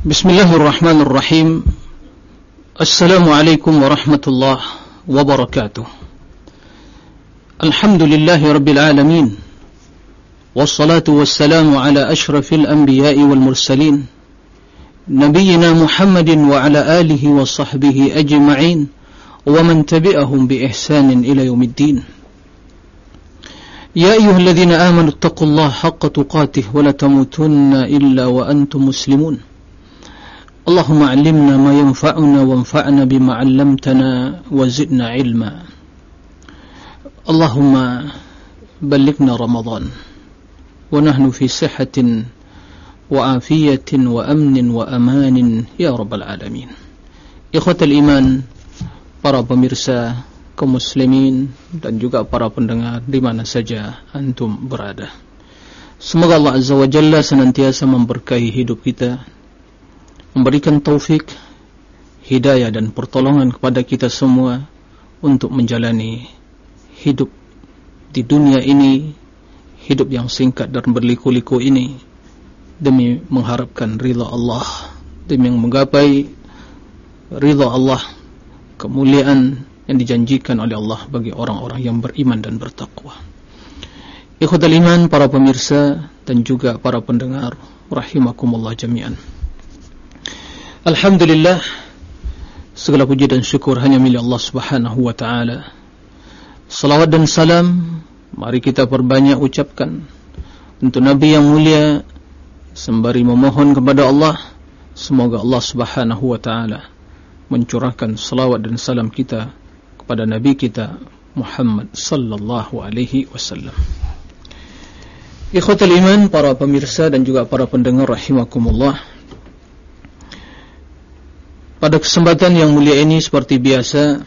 بسم الله الرحمن الرحيم. السلام عليكم ورحمة الله وبركاته. الحمد لله رب العالمين والصلاة والسلام على أشرف الأنبياء والمرسلين نبينا محمد وعلى آله وصحبه أجمعين ومن تبعهم بإحسان إلى يوم الدين. يا أيها الذين آمنوا اتقوا الله حق تقاته ولا تموتن إلا وأنتم مسلمون. اللهم علمنا ما ينفعنا وانفعنا بما علمتنا وزدنا علما اللهم بلغنا رمضان ونحن في صحة وعافية وأمن وأمان يا رب العالمين إخوة الإيمان para pemirsa kaum muslimin dan juga para pendengar di mana saja antum berada. Semoga Allah Azza wa Jalla senantiasa memberkahi hidup kita, memberikan taufik, hidayah dan pertolongan kepada kita semua untuk menjalani hidup di dunia ini, hidup yang singkat dan berliku-liku ini demi mengharapkan ridha Allah, demi menggapai ridha Allah, kemuliaan yang dijanjikan oleh Allah bagi orang-orang yang beriman dan bertakwa. Ikhwatal iman, para pemirsa dan juga para pendengar rahimakumullah jami'an. Alhamdulillah segala puji dan syukur hanya milik Allah Subhanahu wa taala. Salawat dan salam mari kita perbanyak ucapkan untuk nabi yang mulia sembari memohon kepada Allah semoga Allah Subhanahu wa taala mencurahkan salawat dan salam kita kepada Nabi kita Muhammad sallallahu alaihi wasallam. Ikhwatul iman, para pemirsa dan juga para pendengar rahimakumullah. Pada kesempatan yang mulia ini seperti biasa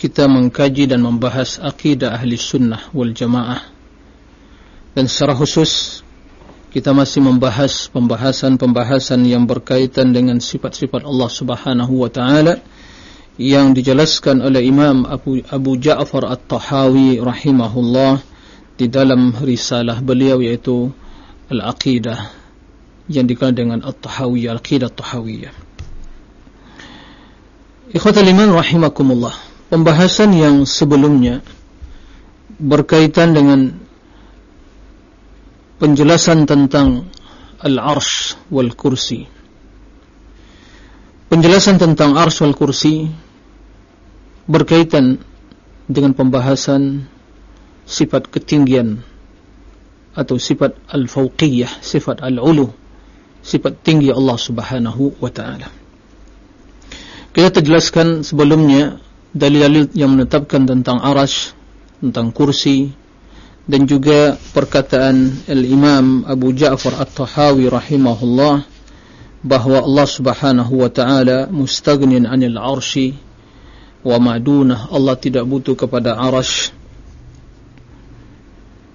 kita mengkaji dan membahas akidah ahli sunnah wal jamaah. Dan secara khusus kita masih membahas pembahasan-pembahasan yang berkaitan dengan sifat-sifat Allah subhanahu wa ta'ala yang dijelaskan oleh Imam Abu, Abu Ja'far At-Tahawi rahimahullah di dalam risalah beliau yaitu Al-Aqidah yang dikenal dengan At-Tahawiyah Al-Aqidah At-Tahawiyah Ikhwatal iman rahimakumullah pembahasan yang sebelumnya berkaitan dengan penjelasan tentang Al-Arsh wal Kursi penjelasan tentang Arsh wal Kursi berkaitan dengan pembahasan sifat ketinggian atau sifat al-fauqiyah, sifat al-ulu, sifat tinggi Allah Subhanahu wa taala. Kita terjelaskan sebelumnya dalil-dalil yang menetapkan tentang arash, tentang kursi dan juga perkataan al-Imam Abu Ja'far At-Tahawi rahimahullah bahwa Allah Subhanahu wa taala mustaghnin 'anil 'arsy wa ma'dunah Allah tidak butuh kepada arash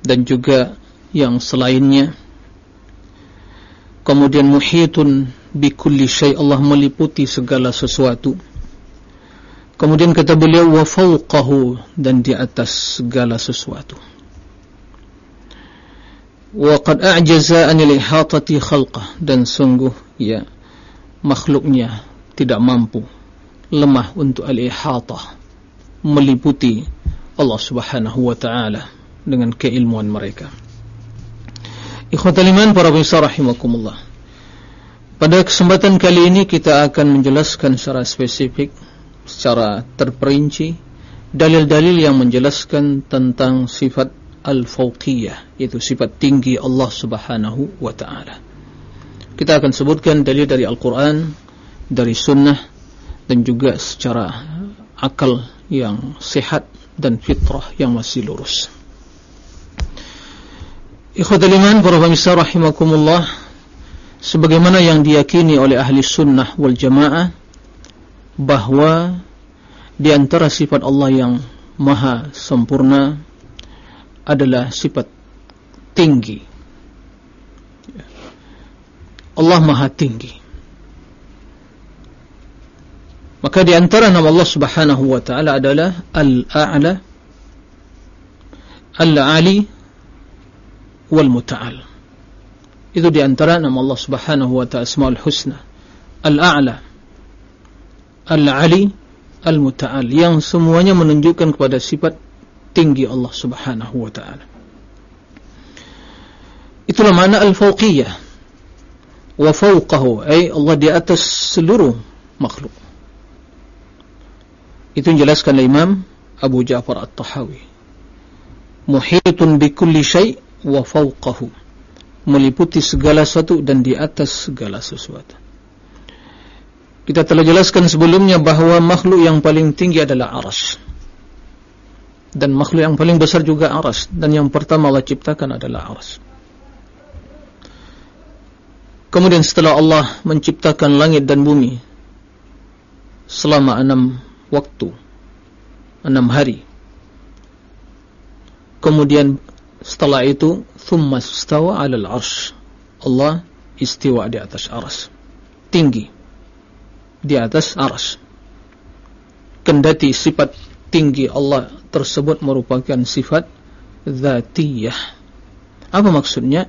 dan juga yang selainnya kemudian muhitun bi kulli syai. Allah meliputi segala sesuatu. Kemudian kata beliau wa fawqahu dan di atas segala sesuatu. Wa qad a'jaza anil ihatati khalqah dan sungguh ya makhluknya tidak mampu lemah untuk al-ihatah meliputi Allah Subhanahu wa taala dengan keilmuan mereka. Ikhwatal iman para pemirsa rahimakumullah. Pada kesempatan kali ini kita akan menjelaskan secara spesifik, secara terperinci dalil-dalil yang menjelaskan tentang sifat al-fauqiyah, yaitu sifat tinggi Allah Subhanahu wa taala. Kita akan sebutkan dalil dari Al-Qur'an, dari sunnah dan juga secara akal yang sehat dan fitrah yang masih lurus. Ikhwatul iman rahimakumullah sebagaimana yang diyakini oleh ahli sunnah wal jamaah bahwa di antara sifat Allah yang maha sempurna adalah sifat tinggi. Allah maha tinggi. Maka di antara nama Allah Subhanahu wa taala adalah Al-A'la Al-Ali wal Muta'al. itu di antara nama Allah subhanahu wa ta'ala asma'ul husna. Al-a'la al-ali al-muta'al. Yang semuanya menunjukkan kepada sifat tinggi Allah subhanahu wa ta'ala. Itulah makna al-fawqiyah. Wa fawqahu ay Allah di atas seluruh makhluk. Itu menjelaskan Imam Abu Ja'far At-Tahawi. Muhitun bi kulli syai' wa fawqahu. Meliputi segala sesuatu dan di atas segala sesuatu. Kita telah jelaskan sebelumnya bahawa makhluk yang paling tinggi adalah aras. Dan makhluk yang paling besar juga aras. Dan yang pertama Allah ciptakan adalah aras. Kemudian setelah Allah menciptakan langit dan bumi selama enam waktu enam hari. Kemudian setelah itu thumma istawa 'alal 'arsy Allah istiwa di atas aras tinggi. Di atas aras kendati sifat tinggi Allah tersebut merupakan sifat zatiyah apa maksudnya?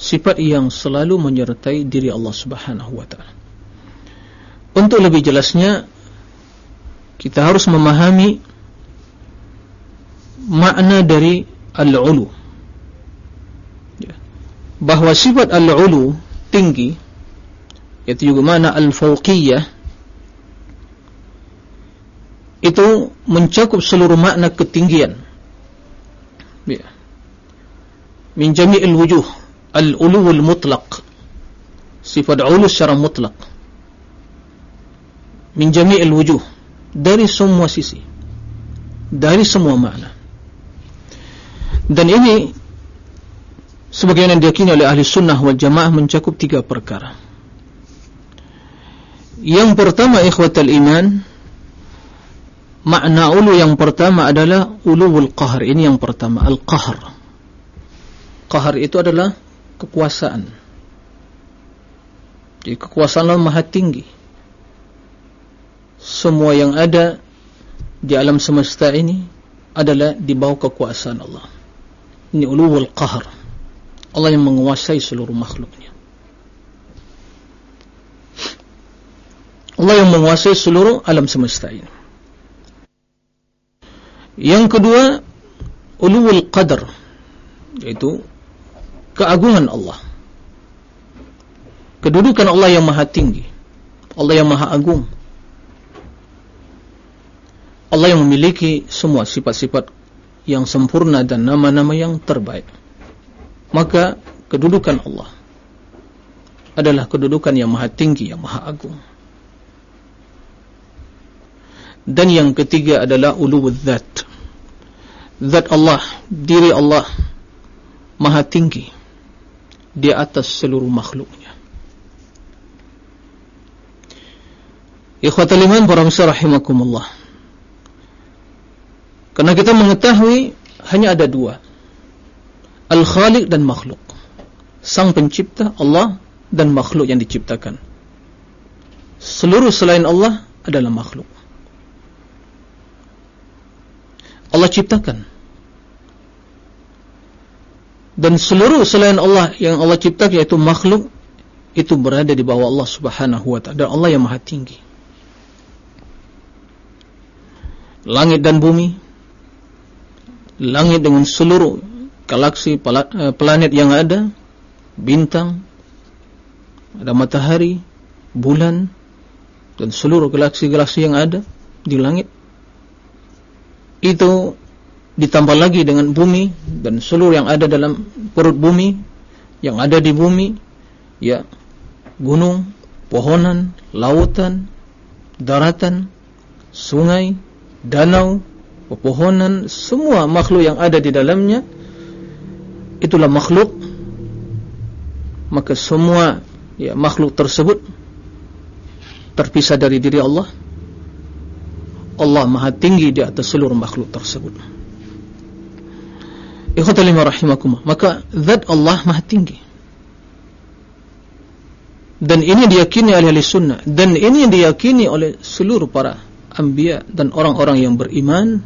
Sifat yang selalu menyertai diri Allah Subhanahu wa taala. Untuk lebih jelasnya kita harus memahami makna dari al-ulu. Bahawa sifat al-ulu tinggi itu juga makna al-fawqiyah itu mencakup seluruh makna ketinggian. Ya. min jami'il wujuh al-ulu al-mutlaq sifat ulu secara mutlak min jami'il wujuh dari semua sisi dari semua makna. Dan ini sebagaimana diyakini oleh ahli sunnah wal jamaah mencakup tiga perkara. Yang pertama ikhwatal iman makna ulu yang pertama adalah ulul qahar ini yang pertama al-qahar qahar itu adalah kekuasaan. Jadi kekuasaan Allah maha tinggi. Semua yang ada di alam semesta ini adalah di bawah kekuasaan Allah. Ini uluwul qahar. Allah yang menguasai seluruh makhluknya. Allah yang menguasai seluruh alam semesta ini. Yang kedua, uluwul qadar. Yaitu keagungan Allah. Kedudukan Allah yang maha tinggi. Allah yang maha agung. Allah yang memiliki semua sifat-sifat yang sempurna dan nama-nama yang terbaik. Maka kedudukan Allah adalah kedudukan yang maha tinggi, yang maha agung. Dan yang ketiga adalah uluwul zat. Zat Allah, diri Allah maha tinggi di atas seluruh makhluknya. Ikhwatal iman para rahimakumullah. Karena kita mengetahui hanya ada dua. Al-Khaliq dan makhluk. Sang pencipta Allah dan makhluk yang diciptakan. Seluruh selain Allah adalah makhluk. Allah ciptakan. Dan seluruh selain Allah yang Allah ciptakan yaitu makhluk itu berada di bawah Allah Subhanahu wa taala dan Allah yang Maha Tinggi. Langit dan bumi langit dengan seluruh galaksi eh, planet yang ada bintang ada matahari bulan dan seluruh galaksi-galaksi yang ada di langit. Itu ditambah lagi dengan bumi dan seluruh yang ada dalam perut bumi yang ada di bumi ya gunung pohonan lautan daratan sungai danau pepohonan, semua makhluk yang ada di dalamnya itulah makhluk. Maka semua ya makhluk tersebut terpisah dari diri Allah. Allah maha tinggi di atas seluruh makhluk tersebut. Ikhwatalima rahimakumah maka zat Allah maha tinggi. Dan ini diyakini oleh ahli sunnah. Dan ini diyakini oleh seluruh para anbiya dan orang-orang yang beriman.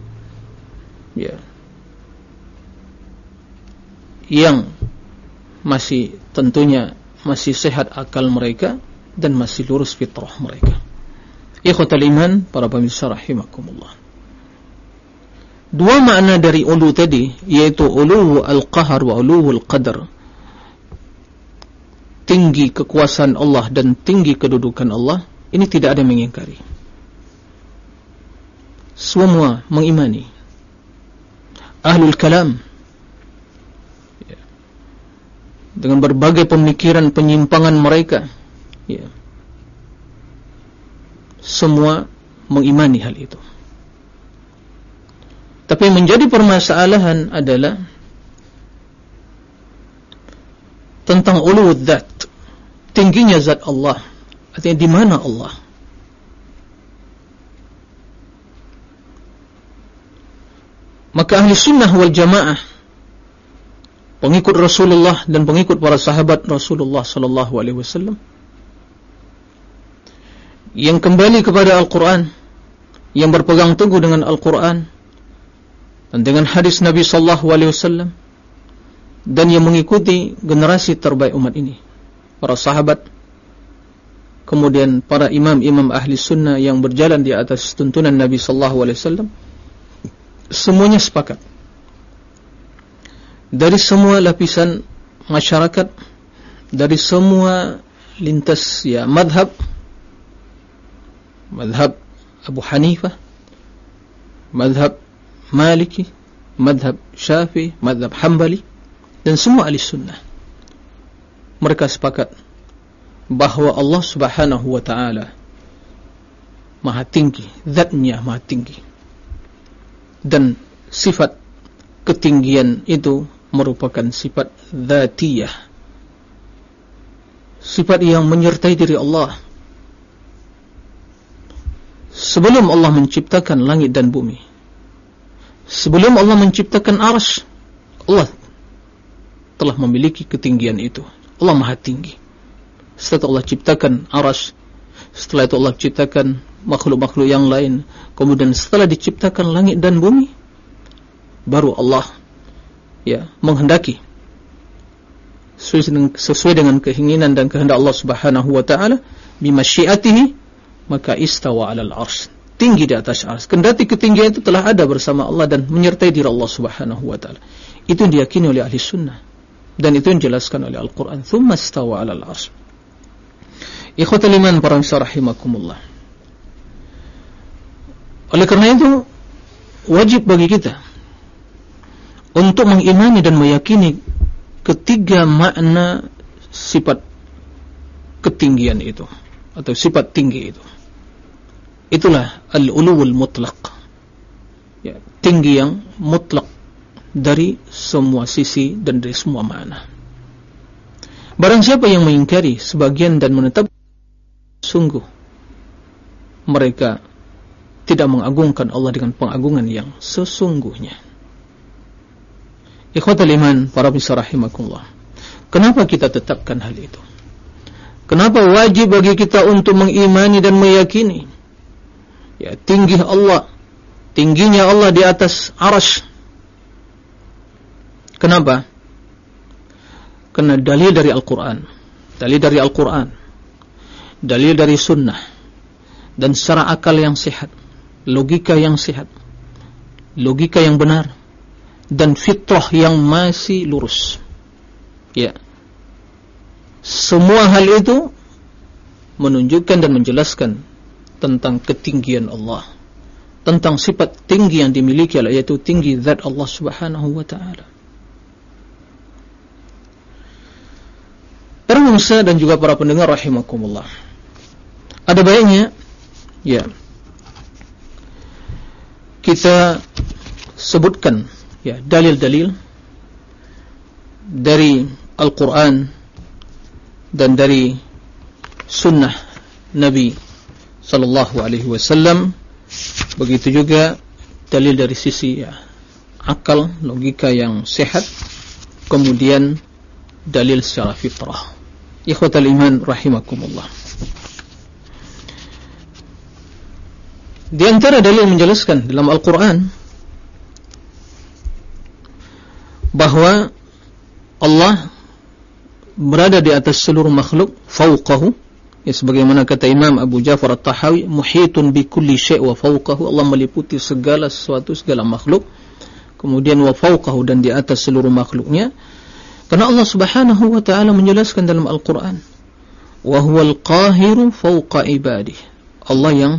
Ya yang masih tentunya masih sehat akal mereka dan masih lurus fitrah mereka. Ikhwatal iman, para pemirsa rahimakumullah. Dua makna dari ulu tadi, yaitu ulu al-qahar wa ulu al-qadar. Tinggi kekuasaan Allah dan tinggi kedudukan Allah, ini tidak ada mengingkari. Semua mengimani. Ahlul kalam, ya. Dengan berbagai pemikiran penyimpangan mereka, ya, semua mengimani hal itu. Tapi menjadi permasalahan adalah tentang zat, tingginya zat Allah. Artinya di mana Allah? Maka ahli sunnah wal jamaah pengikut Rasulullah dan pengikut para sahabat Rasulullah sallallahu alaihi wasallam. Yang kembali kepada Al-Quran yang berpegang teguh dengan Al-Quran dan dengan hadis Nabi Sallallahu Alaihi Wasallam dan yang mengikuti generasi terbaik umat ini para sahabat kemudian para imam-imam ahli sunnah yang berjalan di atas tuntunan Nabi Sallallahu Alaihi Wasallam semuanya sepakat dari semua lapisan masyarakat dari semua lintas ya madhab madhab Abu Hanifah madhab Maliki madhab Syafi'i madhab Hambali dan semua ahli sunnah. Mereka sepakat bahwa Allah subhanahu wa ta'ala maha tinggi zatnya maha tinggi. Dan sifat ketinggian itu merupakan sifat zatiyah sifat yang menyertai diri Allah. Sebelum Allah menciptakan langit dan bumi sebelum Allah menciptakan arsy Allah telah memiliki ketinggian itu. Allah maha tinggi. Setelah Allah ciptakan arsy setelah itu Allah ciptakan makhluk-makhluk yang lain. Kemudian setelah diciptakan langit dan bumi baru Allah ya menghendaki sesuai dengan keinginan dan kehendak Allah Subhanahu wa taala bimasyiatihi maka istawa alal ars tinggi di atas ars. Kendati ketinggian itu telah ada bersama Allah dan menyertai diri Allah subhanahu wa ta'ala. Itu yang diyakini oleh ahli sunnah. Dan itu yang dijelaskan oleh Al-Quran. Thumma istawa alal ars. Ikhwatal iman para rahimakumullah oleh karena itu wajib bagi kita untuk mengimani dan meyakini ketiga makna sifat ketinggian itu atau sifat tinggi itu. Itulah al-uluwul mutlak ya, tinggi yang mutlak dari semua sisi dan dari semua makna. Barang siapa yang mengingkari sebagian dan menetap sungguh mereka tidak mengagungkan Allah dengan pengagungan yang sesungguhnya ikhwatal iman para bisa rahimakumullah. Kenapa kita tetapkan hal itu? Kenapa wajib bagi kita untuk mengimani dan meyakini? Ya tinggi Allah. Tingginya Allah di atas arash kenapa? Karena dalil dari Al-Quran. Dalil dari Al-Quran. Dalil dari sunnah. Dan secara akal yang sehat. Logika yang sehat. Logika yang benar dan fitrah yang masih lurus. Ya. Semua hal itu menunjukkan dan menjelaskan tentang ketinggian Allah. Tentang sifat tinggi yang dimiliki yaitu tinggi zat Allah Subhanahu wa taala. Para pemirsa dan juga para pendengar rahimakumullah. Ada baiknya ya kita sebutkan ya dalil-dalil dari Al-Qur'an dan dari sunnah Nabi sallallahu alaihi wasallam. Begitu juga dalil dari sisi ya, akal logika yang sehat. Kemudian dalil secara fitrah. Ikhwatal iman rahimakumullah. Di antara dalil menjelaskan dalam Al-Qur'an bahwa Allah berada di atas seluruh makhluk fauqahu ya sebagaimana kata Imam Abu Ja'far At-Tahawi muhitun bi kulli syai' wa fauqahu Allah meliputi segala sesuatu segala makhluk. Kemudian wa fauqahu dan di atas seluruh makhluknya. Karena Allah Subhanahu wa taala menjelaskan dalam Al-Qur'an wa huwal qahiru fauqa ibadih. Allah yang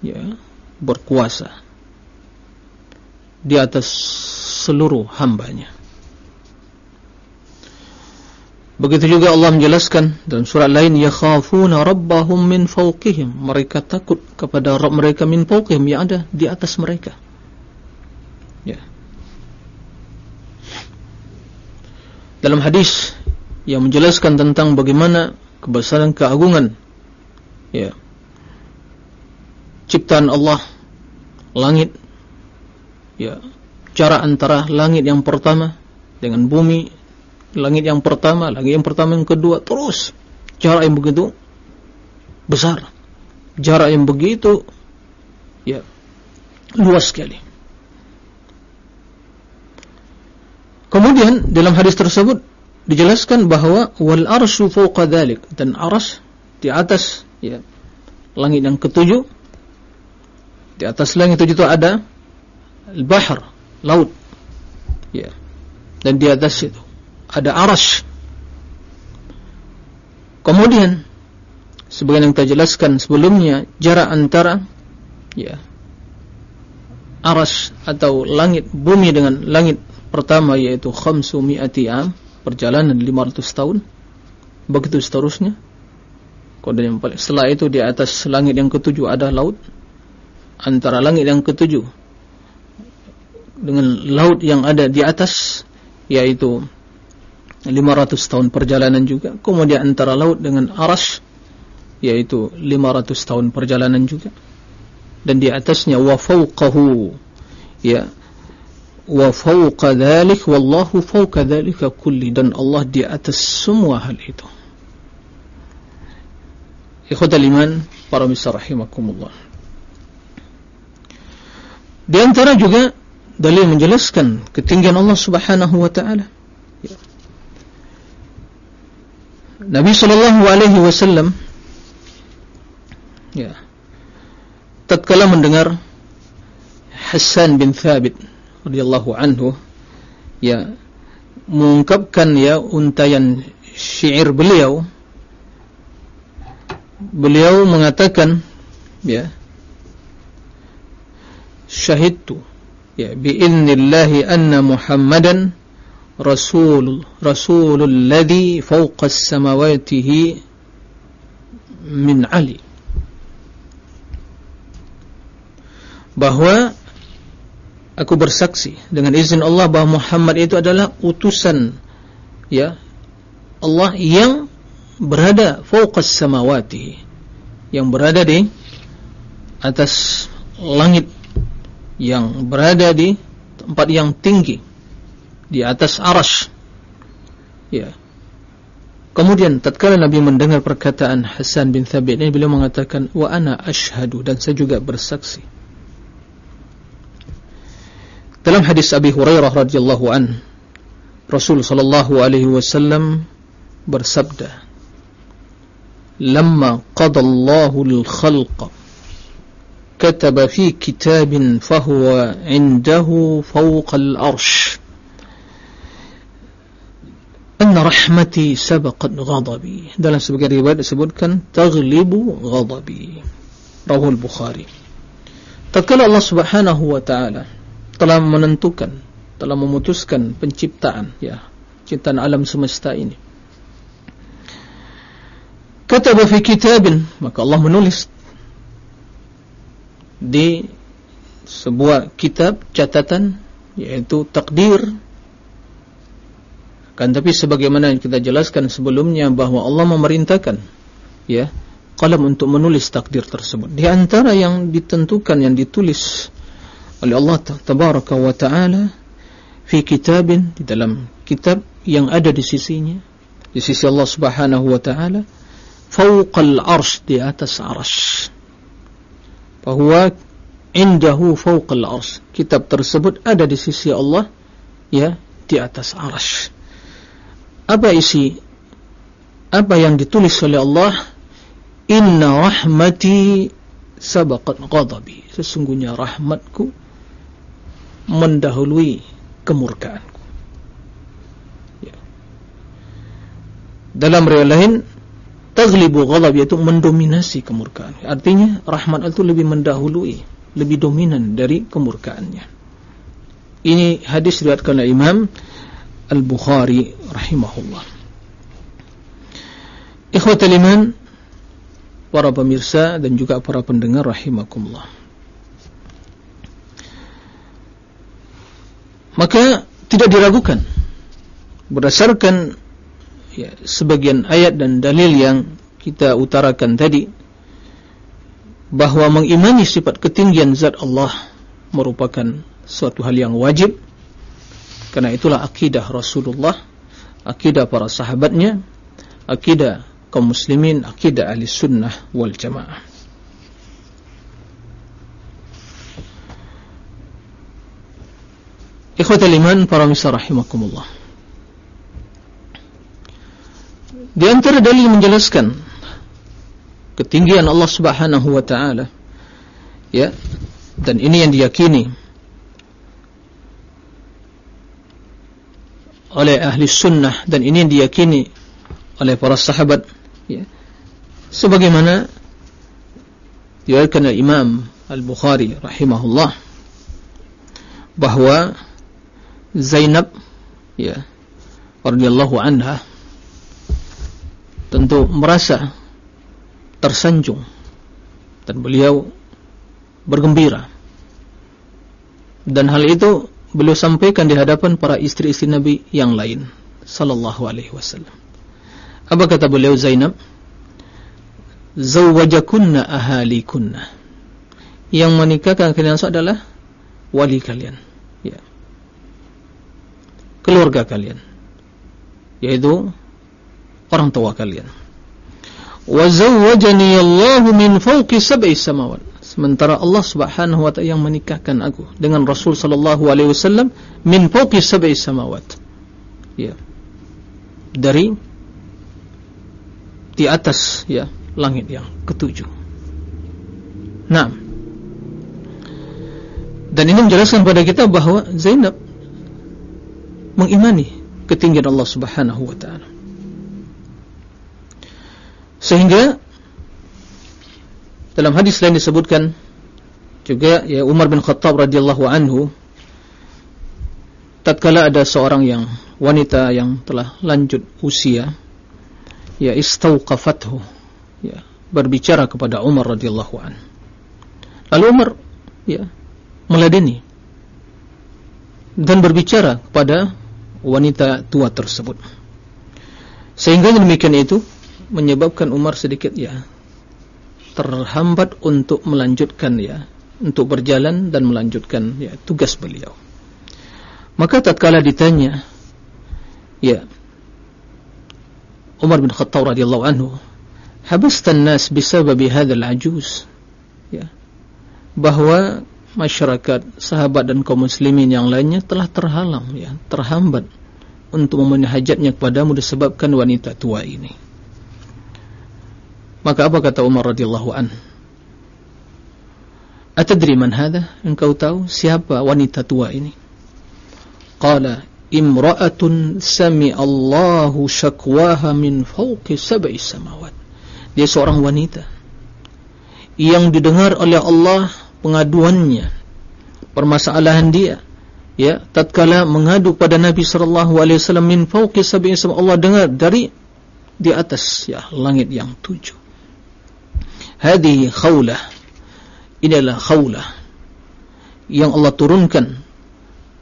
ya berkuasa di atas seluruh hambanya Begitu juga Allah menjelaskan dalam surat lain yakhafuna rabbahum min fawqihim mereka takut kepada Rabb mereka min fawqihim yang ada di atas mereka. Ya. Dalam hadis yang menjelaskan tentang bagaimana kebesaran keagungan ya ciptaan Allah langit ya jarak antara langit yang pertama dengan bumi langit yang pertama, langit yang pertama yang kedua, terus jarak yang begitu besar, jarak yang begitu ya luas sekali. Kemudian dalam hadis tersebut dijelaskan bahwa wal arsyu fawqa dzalik dan aras di atas ya langit yang ketujuh. Di atas langit itu ada al-bahr, laut. Ya. Dan di atas itu ada arash. Kemudian sebagian yang kita jelaskan sebelumnya jarak antara ya arash atau langit bumi dengan langit pertama yaitu khamsu mi'ati am perjalanan 500 tahun begitu seterusnya kemudian setelah itu di atas langit yang ketujuh ada laut antara langit yang ketujuh dengan laut yang ada di atas yaitu 500 tahun perjalanan juga. Kemudian antara laut dengan aras yaitu 500 tahun perjalanan juga. Dan di atasnya wa fawqahu ya. Wa fawqa dhalik wallahu fawqa dhalika kulli. Dan Allah di atas semua hal itu. Ikhwatal iman para misal rahimakumullah. Di antara juga dalil menjelaskan ketinggian Allah subhanahu wa ta'ala. Nabi sallallahu alaihi wasallam ya tatkala mendengar Hasan bin Thabit radhiyallahu anhu ya mengungkapkan ya untayan syair beliau beliau mengatakan ya syahidtu ya bi'innillahi anna Muhammadan rasul rasulul ladzi fawqa samawatihi min ali. Bahwa aku bersaksi dengan izin Allah bahwa Muhammad itu adalah utusan ya Allah yang berada fawqa samawati yang berada di atas langit yang berada di tempat yang tinggi di atas arash. Ya. Kemudian tatkala Nabi mendengar perkataan Hasan bin Thabit ini beliau mengatakan wa ana asyhadu dan saya juga bersaksi. Dalam hadis Abi Hurairah radhiyallahu an Rasul sallallahu alaihi wasallam bersabda Lamma qada Allahu al-khalqa كتب في كتاب فهو عنده فوق الأرش Anna rahmati sabaqat ghadabi. Dalam sebagian riwayat disebutkan taghlibu ghadabi. Rawahul Bukhari. Tatkala Allah Subhanahu wa taala telah menentukan, telah memutuskan penciptaan ya, ciptaan alam semesta ini. Kataba fi kitabin, maka Allah menulis di sebuah kitab catatan yaitu takdir Kan tapi sebagaimana yang kita jelaskan sebelumnya bahwa Allah memerintahkan ya kalam untuk menulis takdir tersebut. Di antara yang ditentukan yang ditulis oleh Allah tabaraka wa taala fi kitabin di dalam kitab yang ada di sisinya di sisi Allah Subhanahu wa taala fawqal arsh di atas arsh bahwa indahu fawqal arsh. Kitab tersebut ada di sisi Allah ya di atas arsh. Apa isi apa yang ditulis oleh Allah? Inna rahmati sabaqat ghadabi. Sesungguhnya rahmatku mendahului kemurkaanku. Ya. dalam riwayat lain taglibu ghadab yaitu mendominasi kemurkaan. Artinya rahmat itu lebih mendahului lebih dominan dari kemurkaannya. Ini hadis riwayatkan oleh Imam Al-Bukhari rahimahullah. Ikhwatul iman para pemirsa dan juga para pendengar rahimakumullah. Maka tidak diragukan berdasarkan ya, sebagian ayat dan dalil yang kita utarakan tadi bahwa mengimani sifat ketinggian zat Allah merupakan suatu hal yang wajib. Karena itulah akidah Rasulullah akidah para sahabatnya akidah kaum muslimin akidah ahli sunnah wal jamaah. Ikhwatal iman para misal rahimakumullah Di antara dalil menjelaskan ketinggian Allah Subhanahu wa taala ya dan ini yang diyakini oleh ahli sunnah dan ini yang diyakini oleh para sahabat ya. sebagaimana diriwayatkan Imam Al-Bukhari rahimahullah bahwa Zainab ya radhiyallahu anha tentu merasa tersanjung dan beliau bergembira dan hal itu beliau sampaikan di hadapan para istri-istri Nabi yang lain sallallahu alaihi wasallam apa kata beliau Zainab? Zawwajakunna ahalikunna. Yang menikahkan kalian adalah wali kalian. Ya. Keluarga kalian. Yaitu orang tua kalian. Wa Allah min fawqi sab'i samawat. Sementara Allah Subhanahu wa taala yang menikahkan aku dengan Rasul sallallahu alaihi wasallam min fawqi sab'i samawat. Ya. Dari di atas ya langit yang ketujuh. Nah, dan ini menjelaskan kepada kita bahwa Zainab mengimani ketinggian Allah Subhanahu wa taala. Sehingga dalam hadis lain disebutkan juga ya Umar bin Khattab radhiyallahu anhu tatkala ada seorang yang wanita yang telah lanjut usia ya istauqafathu ya berbicara kepada Umar radhiyallahu an. Lalu Umar ya meladeni dan berbicara kepada wanita tua tersebut. Sehingga demikian itu menyebabkan Umar sedikit ya. Terhambat untuk melanjutkan ya. Untuk berjalan dan melanjutkan ya tugas beliau. Maka tatkala ditanya ya Umar bin Khattab radhiyallahu anhu habasta an-nas bisababi hadzal ajuz? Ya. Bahwa masyarakat sahabat dan kaum muslimin yang lainnya telah terhalang ya terhambat untuk memenuhi hajatnya kepadamu disebabkan wanita tua ini maka apa kata Umar radhiyallahu anhu Atadri man hadha? Engkau tahu siapa wanita tua ini? Qala imra'atun Allahu syakwaha min fawqi sab'i samawat. Dia seorang wanita yang didengar oleh Allah pengaduannya, permasalahan dia. Ya, tatkala mengadu pada Nabi sallallahu alaihi wasallam min fawqi sab'i samawat Allah dengar dari di atas ya langit yang tujuh. Hadhihi khawlah. Inilah khawlah yang Allah turunkan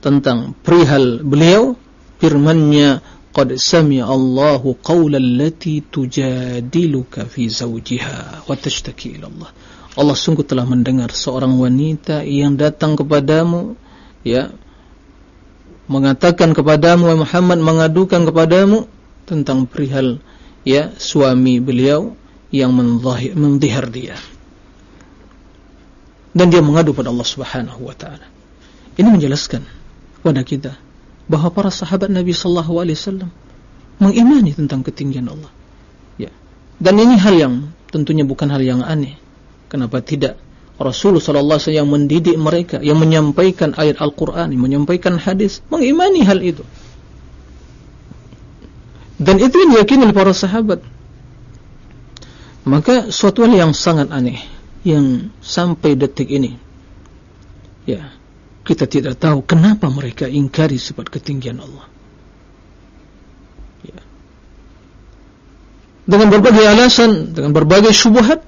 tentang perihal beliau. firman-Nya qad sami'a Allahu qawla allati tujadiluka fi zawjiha wa tashtaki ila Allah. Allah sungguh telah mendengar seorang wanita yang datang kepadamu ya mengatakan kepadamu Muhammad mengadukan kepadamu tentang perihal ya suami beliau yang mendhihar dia dan dia mengadu pada Allah Subhanahu wa taala ini menjelaskan kepada kita bahwa para sahabat Nabi sallallahu alaihi wasallam mengimani tentang ketinggian Allah. Dan ini hal yang tentunya bukan hal yang aneh. Kenapa tidak? Rasulullah SAW yang mendidik mereka, yang menyampaikan ayat Al-Quran, menyampaikan hadis, mengimani hal itu. Dan itu yang diyakini para sahabat. Maka suatu hal yang sangat aneh, yang sampai detik ini, ya, kita tidak tahu kenapa mereka ingkari sifat ketinggian Allah. dengan berbagai alasan, dengan berbagai syubhat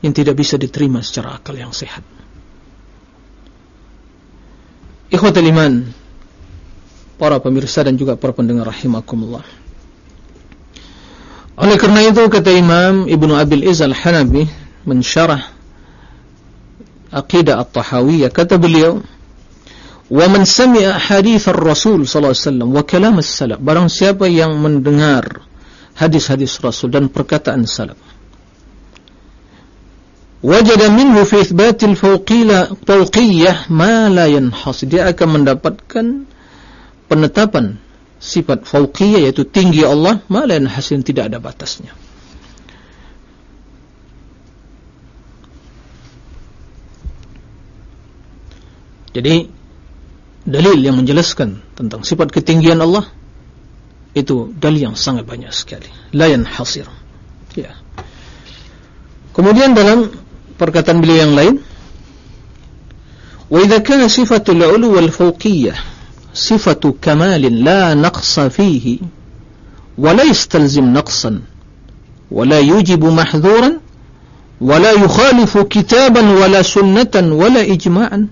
yang tidak bisa diterima secara akal yang sehat. Ikhwatul iman, para pemirsa dan juga para pendengar rahimakumullah. Oleh kerana itu kata Imam Ibnu Abil Iz Al-Hanabi mensyarah Aqidah At-Tahawiyah kata beliau wa man sami'a hadith ar-rasul sallallahu alaihi wasallam wa kalam as-salaf barang siapa yang mendengar hadis-hadis Rasul dan perkataan salaf. Wajada minhu fi itsbatil fawqiyyah ma la yanhas. Dia akan mendapatkan penetapan sifat fauqiyah yaitu tinggi Allah ma la yanhas yang tidak ada batasnya. Jadi dalil yang menjelaskan tentang sifat ketinggian Allah itu dalil yang sangat banyak sekali. La yanhasir. Ya. Kemudian dalam perkataan beliau yang lain wa idza kana sifatul ulu wal fawqiyyah صفة كمال لا نقص فيه ولا يستلزم نقصا ولا يوجب محذورا ولا يخالف كتابا ولا سنة ولا إجماعا.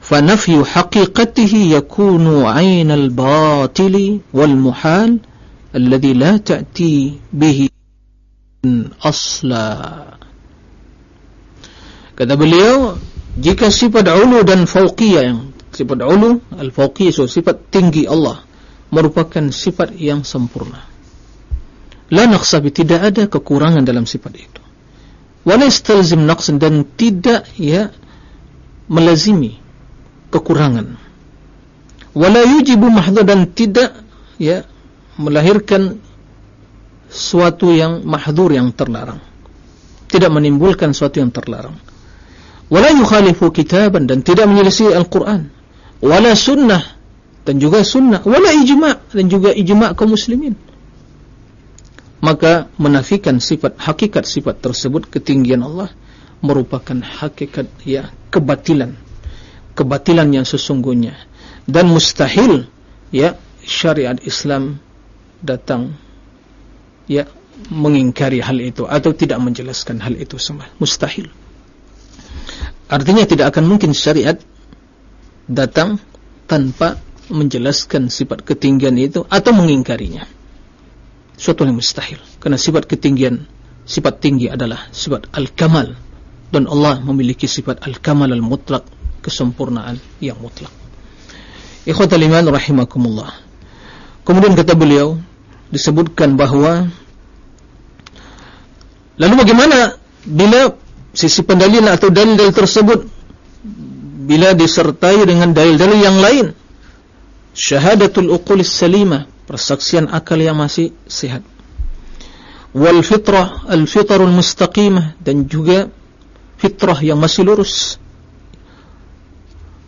فنفي حقيقته يكون عين الباطل والمحال الذي لا تأتي به أصلا. كذا beliau, jika sifat ulu dan fauqiyah yang sifat ulu al-fauqiyah so, sifat tinggi Allah merupakan sifat yang sempurna la naqsabi tidak ada kekurangan dalam sifat itu wala istalzim naqsan dan tidak ya melazimi kekurangan. Wala yujibu mahdhu dan tidak ya melahirkan suatu yang mahdzur yang terlarang. Tidak menimbulkan suatu yang terlarang. Wala yukhalifu kitaban dan tidak menyelisih Al-Qur'an. Wala sunnah dan juga sunnah. Wala ijma' dan juga ijma' kaum muslimin. Maka menafikan sifat hakikat sifat tersebut ketinggian Allah merupakan hakikat ya kebatilan kebatilan yang sesungguhnya dan mustahil ya syariat Islam datang ya mengingkari hal itu atau tidak menjelaskan hal itu semua mustahil artinya tidak akan mungkin syariat datang tanpa menjelaskan sifat ketinggian itu atau mengingkarinya suatu yang mustahil karena sifat ketinggian sifat tinggi adalah sifat al-kamal dan Allah memiliki sifat al-kamal al-mutlaq kesempurnaan yang mutlak. Ikhwatal iman rahimakumullah. Kemudian kata beliau disebutkan bahawa lalu bagaimana bila sisi pendalilan atau dalil-dalil tersebut bila disertai dengan dalil-dalil yang lain. Syahadatul uqulis salimah persaksian akal yang masih sehat. Wal fitrah al fitrul mustaqimah dan juga fitrah yang masih lurus.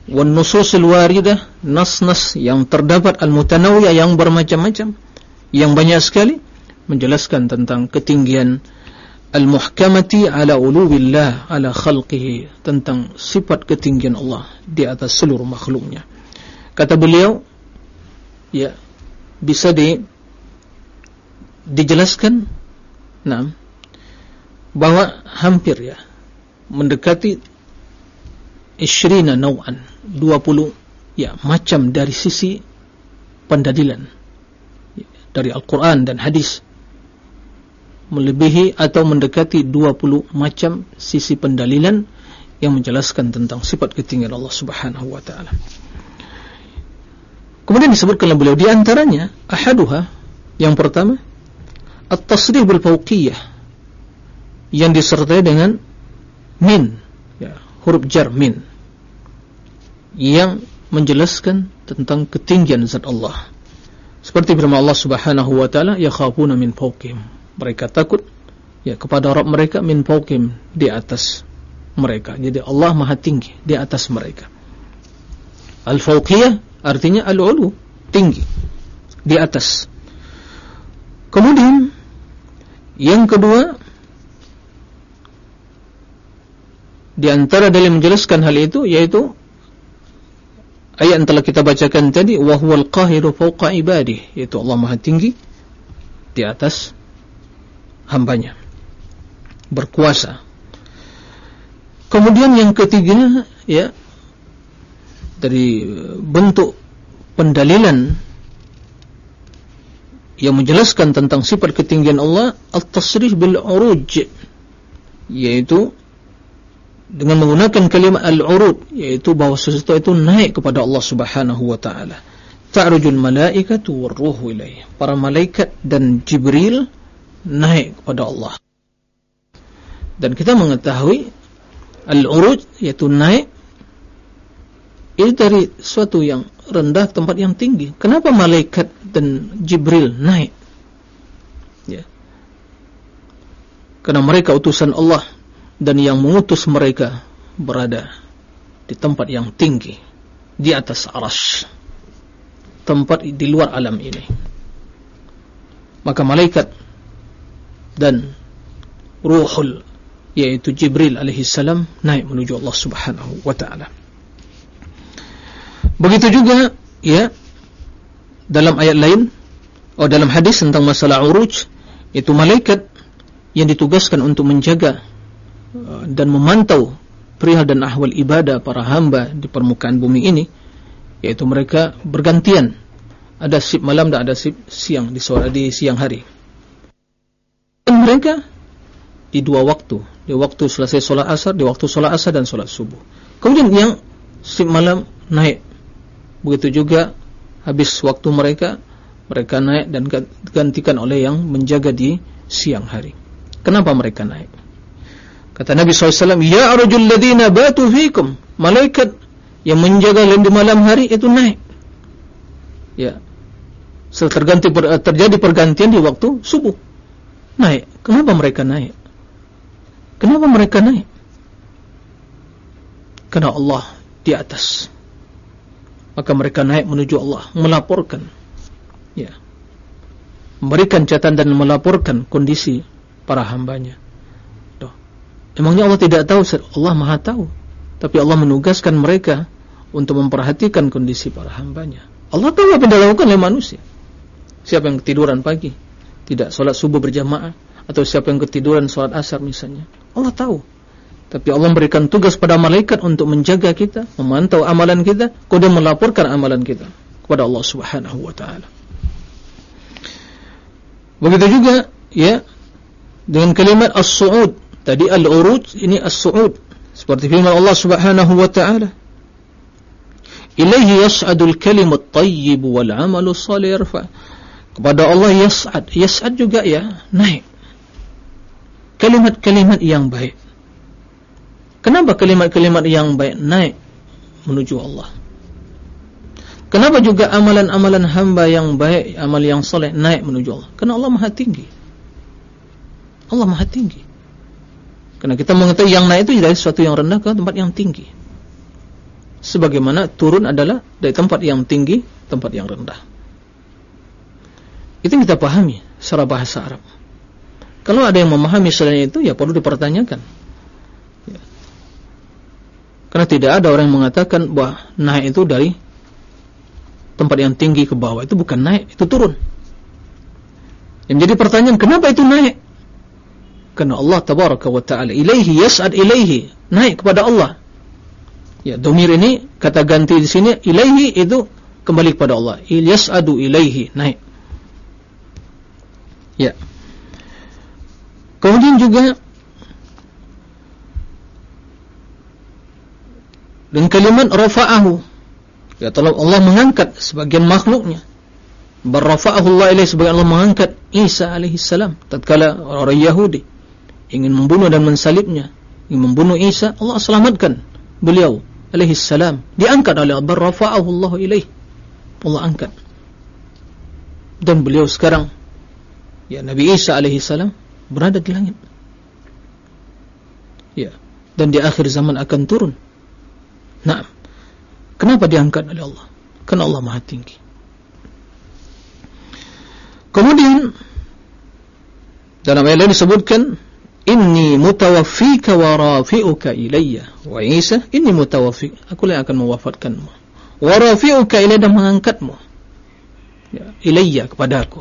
Wan nususil waridah nas-nas yang terdapat al-mutanawiyah yang bermacam-macam. Yang banyak sekali menjelaskan tentang ketinggian al-muhkamati ala ulubillah ala khalqihi tentang sifat ketinggian Allah di atas seluruh makhluknya. Kata beliau ya bisa di dijelaskan nah bahwa hampir ya mendekati isyrina naw'an 20 ya macam dari sisi pendadilan dari Al-Quran dan hadis melebihi atau mendekati 20 macam sisi pendalilan yang menjelaskan tentang sifat ketinggian Allah Subhanahu wa taala. Kemudian disebutkan oleh beliau di antaranya ahaduha yang pertama at-tasrih bil fawqiyah yang disertai dengan min ya huruf jar min yang menjelaskan tentang ketinggian zat Allah. Seperti firman Allah Subhanahu wa taala, "Yakhafuna min fawqihim." Mereka takut ya kepada Rabb mereka min fawqim di atas mereka. Jadi Allah Maha tinggi di atas mereka. Al-fawqiyah artinya al-ulu, tinggi di atas. Kemudian yang kedua di antara dalil menjelaskan hal itu yaitu ayat yang telah kita bacakan tadi wa huwal qahiru fawqa ibadihi yaitu Allah Maha tinggi di atas hambanya berkuasa kemudian yang ketiga ya dari bentuk pendalilan yang menjelaskan tentang sifat ketinggian Allah at-tasrih bil uruj yaitu dengan menggunakan kalimat al-urud yaitu bahwa sesuatu itu naik kepada Allah Subhanahu wa taala. Ta'rujul malaikatu warruhu ilaih. Para malaikat dan Jibril naik kepada Allah. Dan kita mengetahui al-urud yaitu naik itu dari suatu yang rendah tempat yang tinggi. Kenapa malaikat dan Jibril naik? Ya. Karena mereka utusan Allah dan yang mengutus mereka berada di tempat yang tinggi di atas aras tempat di luar alam ini maka malaikat dan ruhul yaitu Jibril alaihi salam naik menuju Allah Subhanahu wa taala. Begitu juga ya dalam ayat lain atau dalam hadis tentang masalah uruj itu malaikat yang ditugaskan untuk menjaga dan memantau perihal dan ahwal ibadah para hamba di permukaan bumi ini yaitu mereka bergantian. Ada sip malam dan ada sip siang di sore di siang hari mereka di dua waktu di waktu selesai solat asar di waktu solat asar dan solat subuh kemudian yang sip malam naik begitu juga habis waktu mereka mereka naik dan gantikan oleh yang menjaga di siang hari kenapa mereka naik Kata Nabi SAW, Ya arujul ladhina batu fikum. Malaikat yang menjaga di malam hari itu naik. Ya. Terganti, terjadi pergantian di waktu subuh. Naik. Kenapa mereka naik? Kenapa mereka naik? Karena Allah di atas. Maka mereka naik menuju Allah. Melaporkan. Ya. Memberikan catatan dan melaporkan kondisi para hambanya. Emangnya Allah tidak tahu? Allah maha tahu. Tapi Allah menugaskan mereka untuk memperhatikan kondisi para hambanya. Allah tahu apa yang dilakukan oleh manusia. Siapa yang ketiduran pagi, tidak sholat subuh berjamaah, atau siapa yang ketiduran sholat asar misalnya. Allah tahu. Tapi Allah memberikan tugas pada malaikat untuk menjaga kita, memantau amalan kita, kemudian melaporkan amalan kita kepada Allah Subhanahu wa taala. Begitu juga ya dengan kalimat as-su'ud Tadi al-uruj ini as-su'ud seperti firman Allah Subhanahu wa taala. Ilaihi yas'adul kalimat thayyib wal 'amalu yarfa. Kepada Allah yas'ad. Yas'ad juga ya naik. Kalimat-kalimat yang baik. Kenapa kalimat-kalimat yang baik naik menuju Allah? Kenapa juga amalan-amalan hamba yang baik, amal yang soleh naik menuju Allah? Karena Allah maha tinggi. Allah maha tinggi. Karena kita mengetahui yang naik itu dari sesuatu yang rendah ke tempat yang tinggi. Sebagaimana turun adalah dari tempat yang tinggi, tempat yang rendah. Itu kita pahami secara bahasa Arab. Kalau ada yang memahami selain itu, ya perlu dipertanyakan. Ya. Karena tidak ada orang yang mengatakan bahwa naik itu dari tempat yang tinggi ke bawah. Itu bukan naik, itu turun. Yang menjadi pertanyaan, kenapa itu naik? Karena Allah tabaraka wa ta'ala ilaihi yas'ad ilaihi. Naik kepada Allah. Ya, domir ini kata ganti di sini ilaihi itu kembali kepada Allah. Yas'adu ilaihi, naik. Ya. Kemudian juga dan kalimat rafa'ahu. Ya, telah Allah mengangkat sebagian makhluknya. Barrafa'ahu Allah ilaihi sebagian Allah mengangkat Isa alaihi salam tatkala orang Yahudi ingin membunuh dan mensalibnya, ingin membunuh Isa, Allah selamatkan beliau alaihi salam. Diangkat oleh Allah, rafa'ahu Allah ilaih. Allah angkat. Dan beliau sekarang Ya, Nabi Isa alaihi salam berada di langit. Ya, dan di akhir zaman akan turun. Nah, kenapa diangkat oleh Allah? Karena Allah Maha Tinggi. Kemudian dalam ayat lain disebutkan Inni mutawaffika wa rafi'uka ilayya. Wa Isa, inni mutawaffik. Aku yang akan mewafatkanmu. Wa rafi'uka ilayya dan mengangkatmu. Ya, ilayya kepadaku.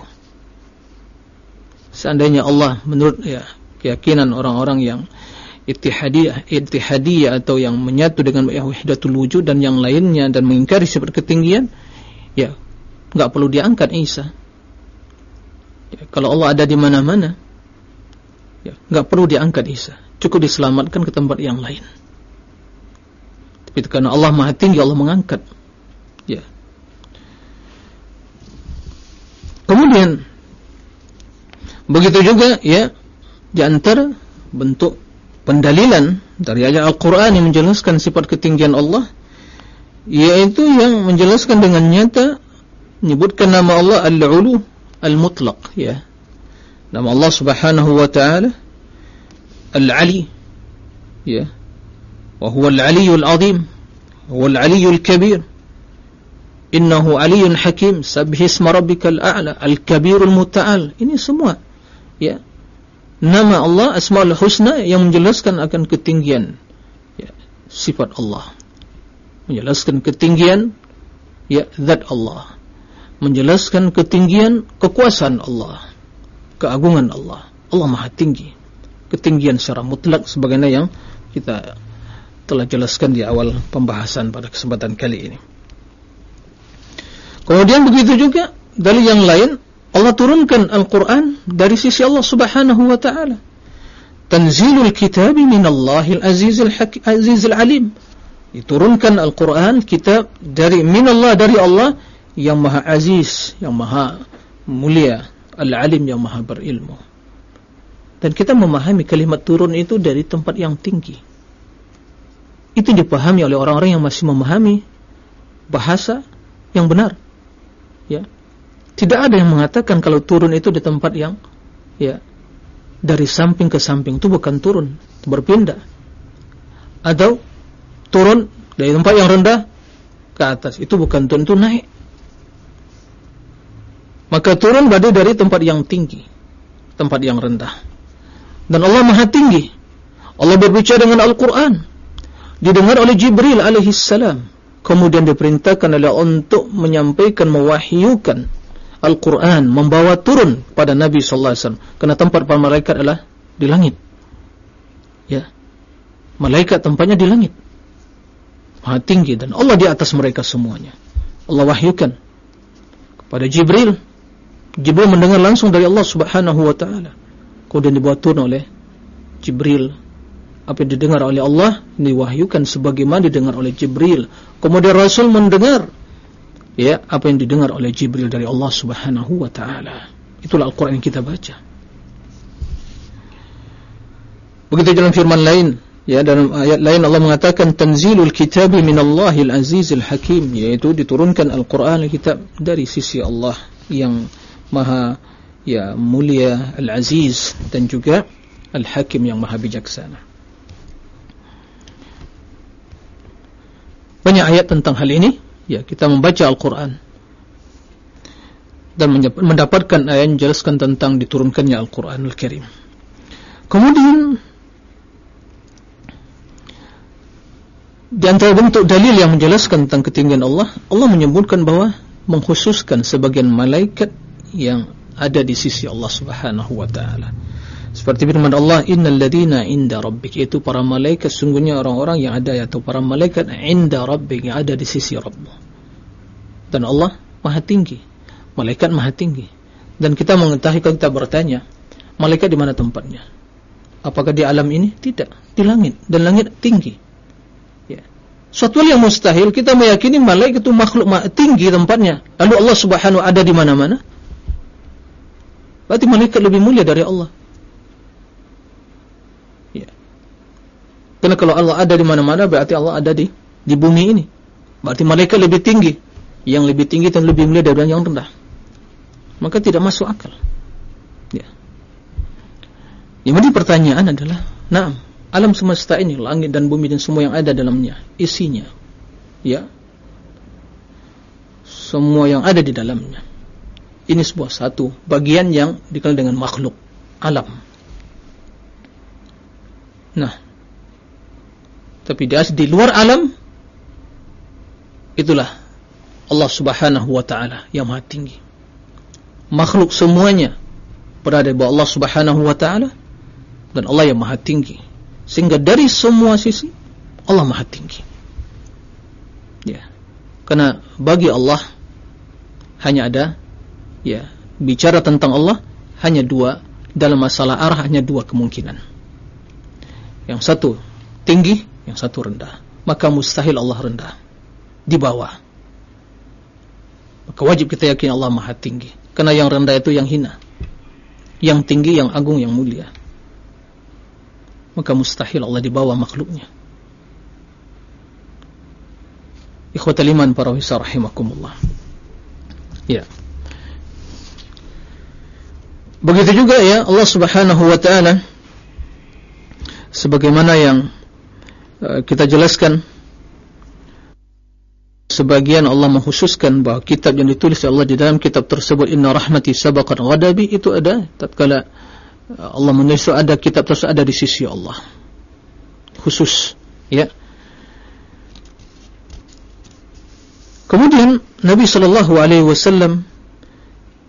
Seandainya Allah menurut ya keyakinan orang-orang yang ittihadiyah, ittihadiyah atau yang menyatu dengan wahdatul wujud dan yang lainnya dan mengingkari sifat ketinggian, ya enggak perlu diangkat Isa. Ya, kalau Allah ada di mana-mana, ya, nggak perlu diangkat Isa. Cukup diselamatkan ke tempat yang lain. Tapi karena Allah maha tinggi Allah mengangkat. Ya. Kemudian begitu juga ya di antara bentuk pendalilan dari ayat Al-Quran yang menjelaskan sifat ketinggian Allah yaitu yang menjelaskan dengan nyata menyebutkan nama Allah Al-Ulu Al-Mutlaq ya. Nama Allah Subhanahu wa taala Al-Ali ya. Wa huwa al-'aliyyul 'azim huwa al-'aliyyul kabir. Innahu 'aliyyun hakim sabbih isma rabbikal a'la al-kabirul muta'al. Ini semua ya nama Allah asmaul husna yang menjelaskan akan ketinggian ya sifat Allah menjelaskan ketinggian ya zat Allah menjelaskan ketinggian kekuasaan Allah keagungan Allah. Allah Maha Tinggi. Ketinggian secara mutlak sebagaimana yang kita telah jelaskan di awal pembahasan pada kesempatan kali ini. Kemudian begitu juga dari yang lain Allah turunkan Al-Quran dari sisi Allah Subhanahu wa taala. Tanzilul Allahil Azizil Azizil Alim. Diturunkan Al-Quran kitab dari min Allah dari Allah yang Maha Aziz, yang Maha mulia, Al-Alim yang maha berilmu. Dan kita memahami kalimat turun itu dari tempat yang tinggi. Itu dipahami oleh orang-orang yang masih memahami bahasa yang benar. Ya. Tidak ada yang mengatakan kalau turun itu di tempat yang ya dari samping ke samping itu bukan turun, itu berpindah. Atau turun dari tempat yang rendah ke atas, itu bukan turun, itu naik. Maka turun badai dari tempat yang tinggi, tempat yang rendah. Dan Allah Maha Tinggi. Allah berbicara dengan Al-Quran. Didengar oleh Jibril alaihissalam. Kemudian diperintahkan oleh untuk menyampaikan, mewahyukan Al-Quran, membawa turun pada Nabi sallallahu alaihi wasallam. Karena tempat para malaikat adalah di langit. Ya. Malaikat tempatnya di langit. Maha tinggi dan Allah di atas mereka semuanya. Allah wahyukan kepada Jibril Jibril mendengar langsung dari Allah Subhanahu wa taala. Kemudian dibawa turun oleh Jibril. Apa yang didengar oleh Allah diwahyukan sebagaimana didengar oleh Jibril. Kemudian Rasul mendengar ya apa yang didengar oleh Jibril dari Allah Subhanahu wa taala. Itulah Al-Qur'an yang kita baca. Begitu dalam firman lain ya dalam ayat lain Allah mengatakan tanzilul kitabi minallahil azizil hakim yaitu diturunkan Al-Qur'an kitab dari sisi Allah yang maha ya mulia al-aziz dan juga al-hakim yang maha bijaksana banyak ayat tentang hal ini ya kita membaca Al-Quran dan mendapatkan ayat yang menjelaskan tentang diturunkannya Al-Quran Al-Karim kemudian di antara bentuk dalil yang menjelaskan tentang ketinggian Allah Allah menyebutkan bahwa mengkhususkan sebagian malaikat yang ada di sisi Allah Subhanahu wa taala. Seperti firman Allah, "Innal ladzina 'inda rabbik" itu para malaikat sungguhnya orang-orang yang ada atau para malaikat 'inda rabbik yang ada di sisi Rabbmu. Dan Allah Maha tinggi. Malaikat Maha tinggi. Dan kita mengetahui kalau kita bertanya, malaikat di mana tempatnya? Apakah di alam ini? Tidak, di langit. Dan langit tinggi. Ya. Suatu yang mustahil kita meyakini malaikat itu makhluk tinggi tempatnya. Lalu Allah Subhanahu ada di mana-mana? Berarti malaikat lebih mulia dari Allah. Karena kalau Allah ada di mana-mana berarti Allah ada di di bumi ini. Berarti malaikat lebih tinggi. Yang lebih tinggi dan lebih mulia dari yang rendah. Maka tidak masuk akal. Ya. Yang menjadi pertanyaan adalah, nah, alam semesta ini, langit dan bumi dan semua yang ada dalamnya, isinya, ya, semua yang ada di dalamnya. Ini sebuah satu bagian yang dikenal dengan makhluk alam. Nah, tapi di, di luar alam itulah Allah Subhanahu wa taala yang Maha Tinggi. Makhluk semuanya berada di bawah Allah Subhanahu wa taala dan Allah yang Maha Tinggi. Sehingga dari semua sisi Allah Maha Tinggi. Ya. Karena bagi Allah hanya ada ya bicara tentang Allah hanya dua dalam masalah arah hanya dua kemungkinan yang satu tinggi yang satu rendah. Maka mustahil Allah rendah. Di bawah. Maka wajib kita yakin Allah maha tinggi. Karena yang rendah itu yang hina. Yang tinggi yang agung yang mulia. Maka mustahil Allah di bawah makhluknya. Ikhwatal iman para wisar rahimakumullah. Ya. Begitu juga ya Allah Subhanahu wa taala sebagaimana yang kita jelaskan. Sebagian Allah mengkhususkan bahwa kitab yang ditulis Allah di dalam kitab tersebut inna rahmati sabaqat ghadabi itu ada tatkala uh, Allah menulis ada kitab tersebut ada di sisi Allah. Khusus ya. Kemudian Nabi Shallallahu Alaihi Wasallam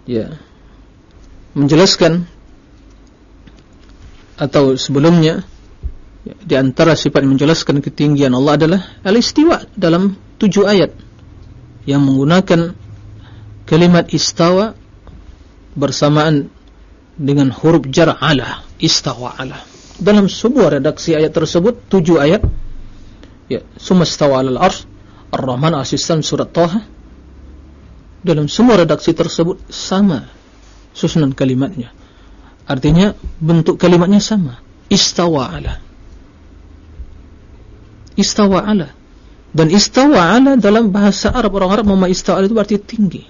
ya menjelaskan atau sebelumnya ya, di antara sifat menjelaskan ketinggian Allah adalah al-istiwa dalam tujuh ayat yang menggunakan kalimat istawa bersamaan dengan huruf jar ala istawa ala. Dalam sebuah redaksi ayat tersebut tujuh ayat ya summa istawa al arsh Ar-Rahman Asistan surat Toha dalam semua redaksi tersebut sama susunan kalimatnya. Artinya bentuk kalimatnya sama istawa ala istawa ala. Dan istawa ala dalam bahasa Arab orang Arab mema istawa ala itu berarti tinggi.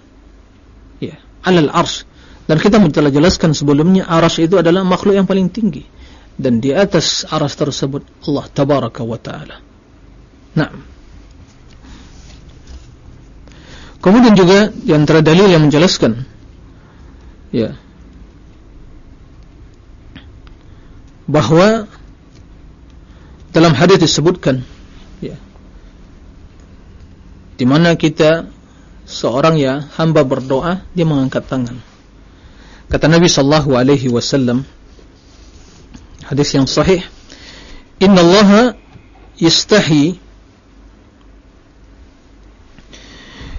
Ya alal ars dan kita telah jelaskan sebelumnya aras itu adalah makhluk yang paling tinggi. Dan di atas aras tersebut Allah tabaraka wa taala. Nah Kemudian juga di antara yang menjelaskan ya bahwa dalam hadis disebutkan ya di mana kita seorang ya hamba berdoa dia mengangkat tangan. Kata Nabi sallallahu alaihi wasallam hadis yang sahih, "Inna Allah yastahi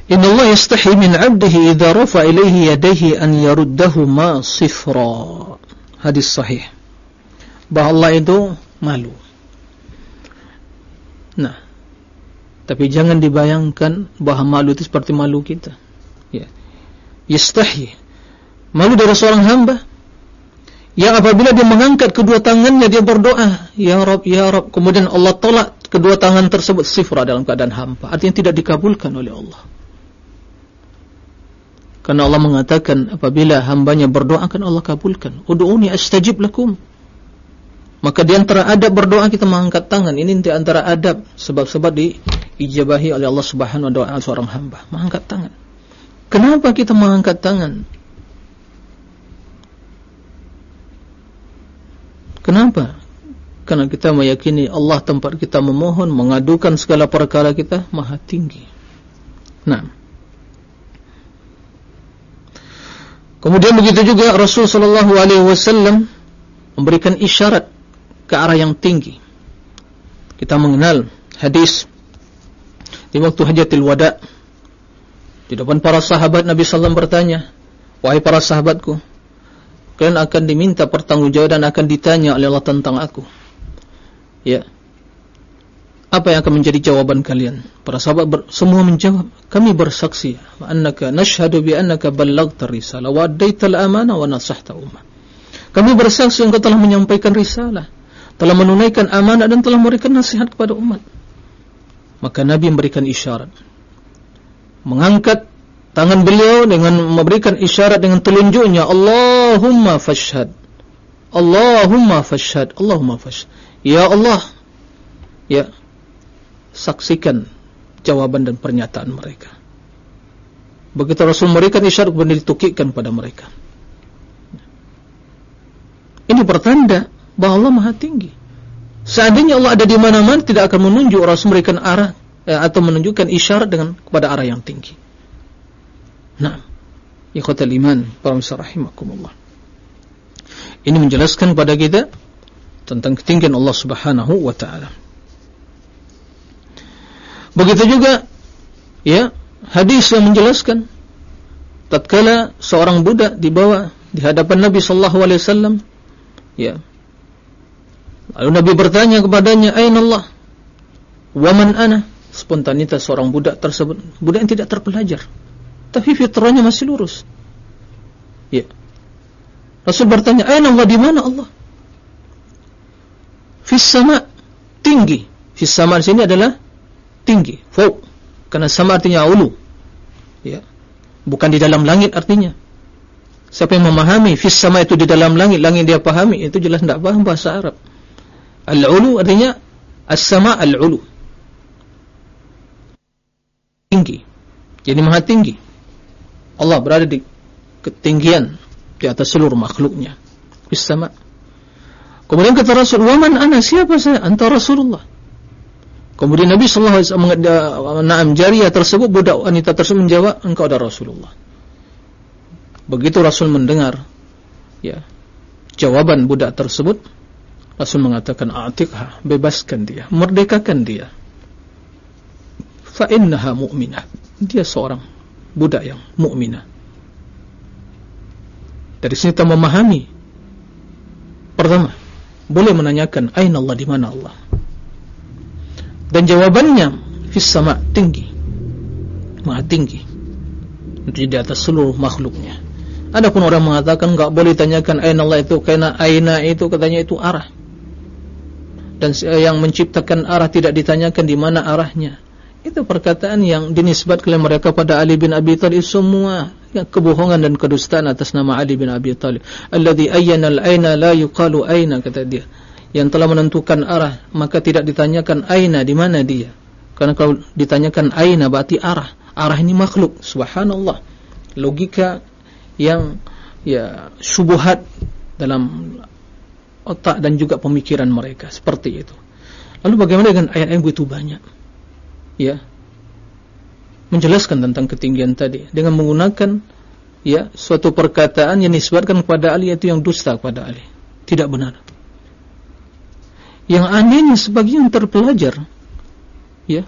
Inna Allah yastahi min 'abdihi idza rafa ilayhi yadayhi an yaruddahuma sifra. Hadis sahih. Bahwa Allah itu malu. Nah, tapi jangan dibayangkan bahwa malu itu seperti malu kita. Ya. Yastahi. Malu dari seorang hamba yang apabila dia mengangkat kedua tangannya dia berdoa, ya Rob, ya Rob. Kemudian Allah tolak kedua tangan tersebut sifra dalam keadaan hampa. Artinya tidak dikabulkan oleh Allah. Karena Allah mengatakan apabila hambanya berdoa akan Allah kabulkan. Udu'uni astajib lakum. Maka di antara adab berdoa kita mengangkat tangan. Ini di antara adab sebab-sebab diijabahi oleh Allah Subhanahu wa taala seorang hamba, mengangkat tangan. Kenapa kita mengangkat tangan? Kenapa? Karena kita meyakini Allah tempat kita memohon, mengadukan segala perkara kita maha tinggi. Nah, Kemudian begitu juga Rasul sallallahu alaihi wasallam memberikan isyarat ke arah yang tinggi. Kita mengenal hadis di waktu hajatil wada di depan para sahabat Nabi sallallahu bertanya, "Wahai para sahabatku, kalian akan diminta pertanggungjawaban dan akan ditanya oleh Allah tentang aku." Ya. Apa yang akan menjadi jawaban kalian? Para sahabat ber, semua menjawab, kami bersaksi annaka nashhadu bi annaka ballaghta risalah wa addaita al-amana wa nasahta. Kami bersaksi engkau telah menyampaikan risalah, telah menunaikan amanah dan telah memberikan nasihat kepada umat. Maka Nabi memberikan isyarat. Mengangkat tangan beliau dengan memberikan isyarat dengan telunjuknya, Allahumma fashhad. Allahumma fashhad Allahumma fashhad ya Allah ya saksikan jawaban dan pernyataan mereka begitu Rasul memberikan isyarat kemudian ditukikkan pada mereka ini pertanda bahwa Allah maha tinggi seandainya Allah ada di mana-mana tidak akan menunjuk Rasul memberikan arah eh, atau menunjukkan isyarat dengan kepada arah yang tinggi nah ikhwatal iman para rahimakumullah ini menjelaskan kepada kita tentang ketinggian Allah Subhanahu wa taala. Begitu juga ya, hadis yang menjelaskan tatkala seorang budak dibawa di hadapan Nabi sallallahu alaihi wasallam ya. Lalu Nabi bertanya kepadanya, "Aina Allah?" "Wa ana?" Spontanitas seorang budak tersebut, budak yang tidak terpelajar, tapi fitrahnya masih lurus. Ya. Rasul bertanya, "Aina Allah? Di mana Allah?" Fis sama tinggi. Fis sama di sini adalah tinggi, fauq. Karena sama artinya ulu. Ya. Bukan di dalam langit artinya. Siapa yang memahami fis sama itu di dalam langit, langit dia pahami, itu jelas tidak paham bahasa Arab. Al-ulu artinya as-sama al-ulu. Tinggi. Jadi maha tinggi. Allah berada di ketinggian di atas seluruh makhluknya. Fis sama. Kemudian kata Rasul, "Waman ana? Siapa saya?" Anta Rasulullah. Kemudian Nabi sallallahu alaihi wasallam naam jariyah tersebut budak wanita tersebut menjawab, "Engkau adalah Rasulullah." Begitu Rasul mendengar ya jawaban budak tersebut, Rasul mengatakan, "A'tiqha, bebaskan dia, merdekakan dia." Fa innaha mu'minah. Dia seorang budak yang mukminah. Dari sini kita memahami. Pertama Boleh menanyakan Aina Allah? Di mana Allah? Dan jawabannya Fis sama tinggi. Maha tinggi. Di atas seluruh makhluknya. Adapun orang mengatakan enggak boleh tanyakan Aina Allah? Itu Karena Aina itu katanya itu arah Dan yang menciptakan arah Tidak ditanyakan di mana arahnya Itu perkataan yang dinisbatkan oleh mereka pada Ali bin Abi Thalib semua kebohongan dan kedustaan atas nama Ali bin Abi Thalib. Alladhi ayyana al-aina la yuqalu aina kata dia. Yang telah menentukan arah, maka tidak ditanyakan aina di mana dia. Karena kalau ditanyakan aina berarti arah. Arah ini makhluk. Subhanallah. Logika yang ya syubhat dalam otak dan juga pemikiran mereka. Seperti itu. Lalu bagaimana dengan ayat-ayat begitu banyak? Ya, menjelaskan tentang ketinggian tadi. Dengan menggunakan ya suatu perkataan yang disebutkan kepada Ali itu yang dusta kepada Ali. Tidak benar. Yang anehnya sebagian terpelajar ya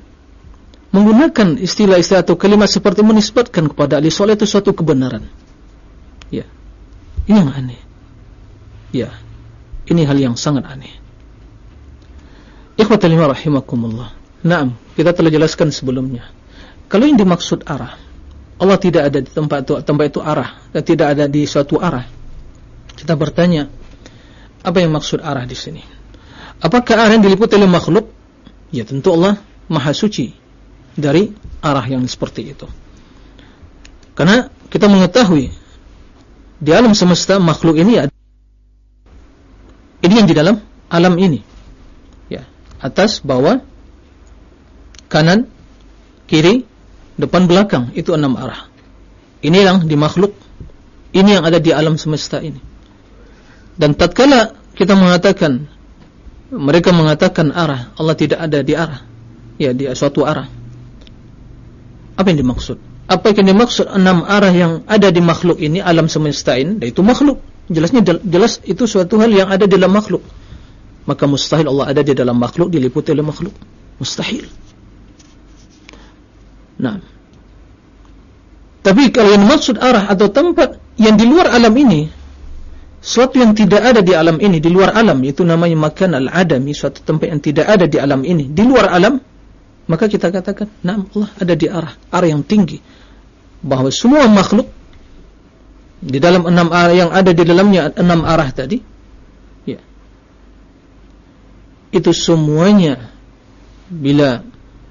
menggunakan istilah-istilah atau kalimat seperti menisbatkan kepada Ali soal itu suatu kebenaran. Ya. Ini yang aneh. Ya ini hal yang sangat aneh ikhwatal rahimakumullah naam kita telah jelaskan sebelumnya kalau yang dimaksud arah, Allah tidak ada di tempat itu, tempat itu arah dan tidak ada di suatu arah. Kita bertanya, apa yang maksud arah di sini? Apakah arah yang diliputi oleh makhluk? Ya tentu Allah Maha Suci dari arah yang seperti itu. Karena kita mengetahui di alam semesta makhluk ini ada ini yang di dalam alam ini. Ya, atas, bawah, kanan, kiri, depan belakang itu enam arah. Ini yang di makhluk, ini yang ada di alam semesta ini. Dan tatkala kita mengatakan mereka mengatakan arah, Allah tidak ada di arah. Ya, di suatu arah. Apa yang dimaksud? Apa yang dimaksud enam arah yang ada di makhluk ini alam semesta ini? Itu makhluk. Jelasnya jelas itu suatu hal yang ada di dalam makhluk. Maka mustahil Allah ada di dalam makhluk diliputi oleh makhluk. Mustahil. Nah, tapi kalau yang maksud arah atau tempat yang di luar alam ini, suatu yang tidak ada di alam ini, di luar alam, itu namanya makan al-adami, suatu tempat yang tidak ada di alam ini, di luar alam, maka kita katakan, nah Allah ada di arah, arah yang tinggi. Bahawa semua makhluk, di dalam enam arah yang ada di dalamnya enam arah tadi, ya, itu semuanya, bila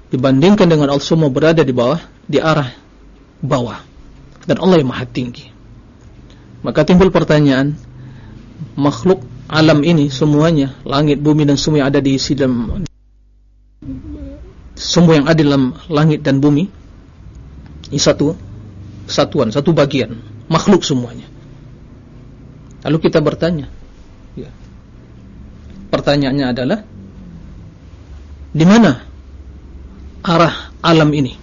dibandingkan dengan Allah semua berada di bawah, di arah bawah. Dan Allah yang maha tinggi. Maka timbul pertanyaan makhluk alam ini semuanya, langit, bumi dan semua yang ada di isi dalam semua yang ada dalam langit dan bumi ini satu satuan, satu bagian, makhluk semuanya. Lalu kita bertanya, ya. Pertanyaannya adalah di mana arah alam ini?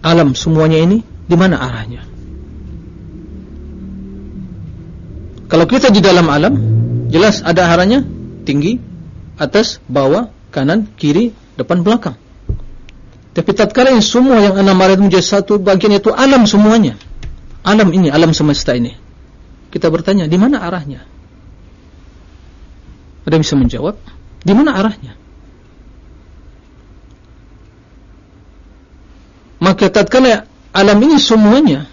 Alam semuanya ini di mana arahnya? Kalau kita di dalam alam, jelas ada arahnya tinggi, atas, bawah, kanan, kiri, depan, belakang. Tapi tatkala yang semua yang enam arah menjadi satu bagian itu alam semuanya. Alam ini, alam semesta ini. Kita bertanya, di mana arahnya? Ada yang bisa menjawab? Di mana arahnya? Maka tatkala alam ini semuanya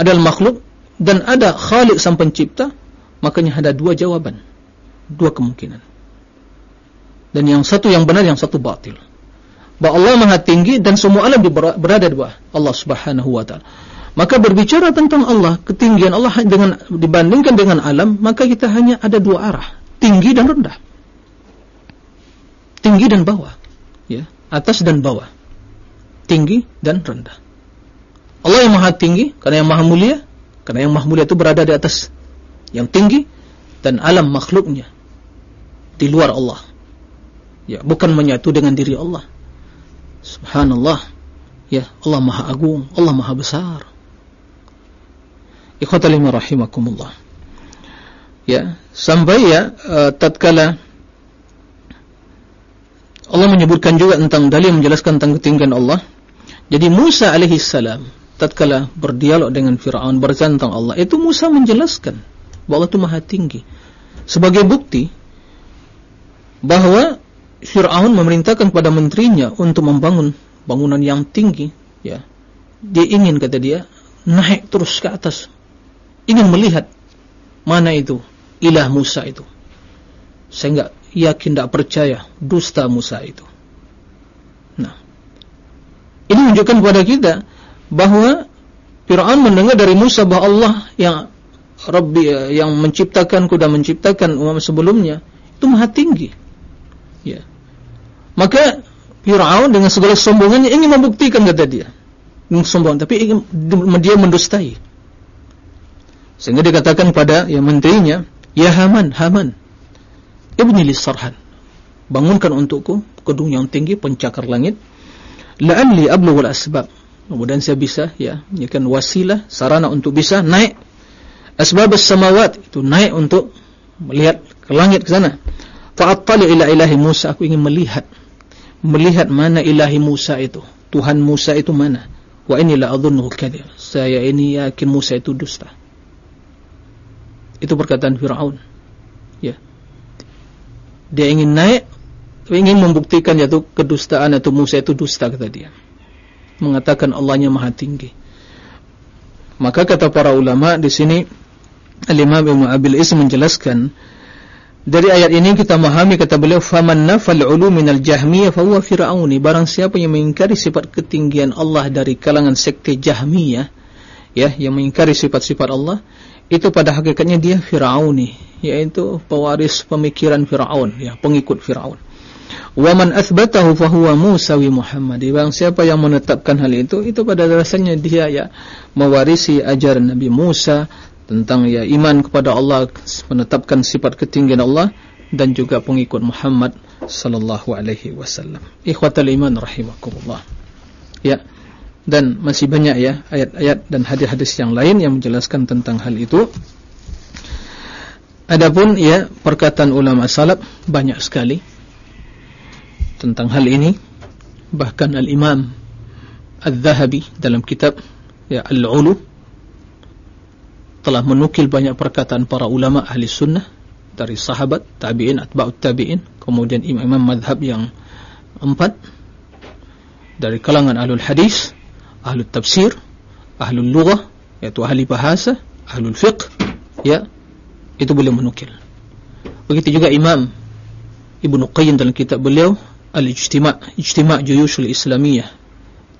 adalah makhluk dan ada Khalik sang pencipta, makanya ada dua jawaban, dua kemungkinan. Dan yang satu yang benar, yang satu batil. Bahwa Allah Maha Tinggi dan semua alam berada di bawah Allah Subhanahu wa taala. Maka berbicara tentang Allah, ketinggian Allah dengan dibandingkan dengan alam, maka kita hanya ada dua arah, tinggi dan rendah. Tinggi dan bawah, ya, atas dan bawah. Tinggi dan rendah. Allah yang Maha Tinggi karena yang Maha Mulia karena yang maha mulia itu berada di atas yang tinggi dan alam makhluknya di luar Allah. Ya, bukan menyatu dengan diri Allah. Subhanallah. Ya, Allah Maha Agung, Allah Maha Besar. Rahimakumullah. Ya, sampai ya uh, tatkala Allah menyebutkan juga tentang dalil menjelaskan tentang ketinggian Allah. Jadi Musa alaihi salam tatkala berdialog dengan Firaun berbicara tentang Allah itu Musa menjelaskan bahwa Allah itu maha tinggi sebagai bukti bahwa Firaun memerintahkan kepada menterinya untuk membangun bangunan yang tinggi ya. Dia ingin kata dia naik terus ke atas. Ingin melihat mana itu ilah Musa itu. Saya enggak yakin tidak percaya dusta Musa itu. Nah ini menunjukkan kepada kita bahwa Fir'aun mendengar dari Musa bahwa Allah yang Rabbi yang menciptakan kuda menciptakan umat sebelumnya itu maha tinggi. Ya. Maka Fir'aun dengan segala sombongannya ingin membuktikan kata dia. Sombong tapi ingin dia mendustai. Sehingga dikatakan pada yang menterinya, "Ya Haman, Haman, ibni li sarhan. Bangunkan untukku gedung yang tinggi pencakar langit. La'alli ablughul asbab." kemudian saya bisa ya kan wasilah sarana untuk bisa naik asbab as-samawat itu naik untuk melihat ke langit ke sana fa'attali ila ilahi Musa. Aku ingin melihat. Melihat mana ilahi Musa itu. Tuhan Musa itu mana? Wa inni la adhunnuhu kadhib saya ini yakin Musa itu dusta. Itu perkataan Firaun. Ya. Dia ingin naik ingin membuktikan yaitu kedustaan atau Musa itu dusta kata dia. Mengatakan Allahnya maha tinggi. Maka kata para ulama di sini Al-Imam Ibnu Abil Is menjelaskan dari ayat ini kita memahami kata beliau faman nafal ulu minal jahmiyah fa huwa fir'auni barang siapa yang mengingkari sifat ketinggian Allah dari kalangan sekte Jahmiyah ya yang mengingkari sifat-sifat Allah itu pada hakikatnya dia Firauni yaitu pewaris pemikiran Firaun ya pengikut Firaun Wa man athbatahu fahuwa Musawi Muhammad. Bang siapa yang menetapkan hal itu, itu pada dasarnya dia ya mewarisi ajaran Nabi Musa tentang ya iman kepada Allah, menetapkan sifat ketinggian Allah dan juga pengikut Muhammad sallallahu alaihi wasallam. Ikhwatal iman rahimakumullah. Ya. Dan masih banyak ya ayat-ayat dan hadis-hadis yang lain yang menjelaskan tentang hal itu. Adapun ya perkataan ulama salaf banyak sekali tentang hal ini bahkan al-Imam Al-Zahabi dalam kitab ya Al-Ulu telah menukil banyak perkataan para ulama ahli sunnah dari sahabat, tabi'in, atba'ut tabi'in, kemudian imam-imam madhab yang empat dari kalangan ahlul hadis, ahlul tafsir, ahlul lughah, yaitu ahli bahasa, ahlul fiqh, ya, itu boleh menukil. Begitu juga Imam Ibnu Qayyim dalam kitab beliau Al-Ijtima' Ijtima' Juyushul Islamiyah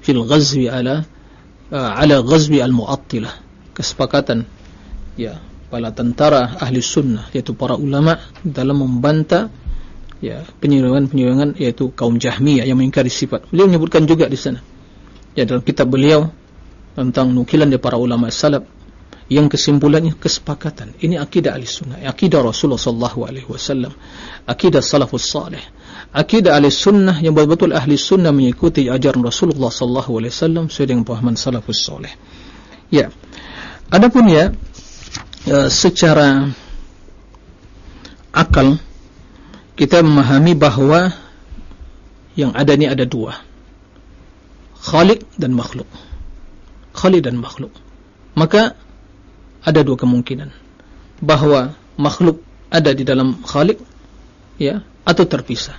fil Ghazwi ala uh, ala Ghazwi al-Mu'attilah. Kesepakatan ya para tentara ahli sunnah yaitu para ulama dalam membantah ya penyelewengan-penyelewengan yaitu kaum Jahmiyah yang mengingkari sifat. Beliau menyebutkan juga di sana. Ya dalam kitab beliau tentang nukilan dari para ulama salaf yang kesimpulannya kesepakatan. Ini akidah ahli sunnah, akidah Rasulullah sallallahu alaihi wasallam, akidah salafus salih. Akidah ahli sunnah yang betul-betul ahli sunnah mengikuti ajaran Rasulullah sallallahu alaihi wasallam sesuai dengan pemahaman salafus salih. Ya. Adapun ya e, secara akal kita memahami bahwa yang ada ini ada dua. Khalik dan makhluk. Khalik dan makhluk. Maka ada dua kemungkinan. Bahwa makhluk ada di dalam khalik ya atau terpisah.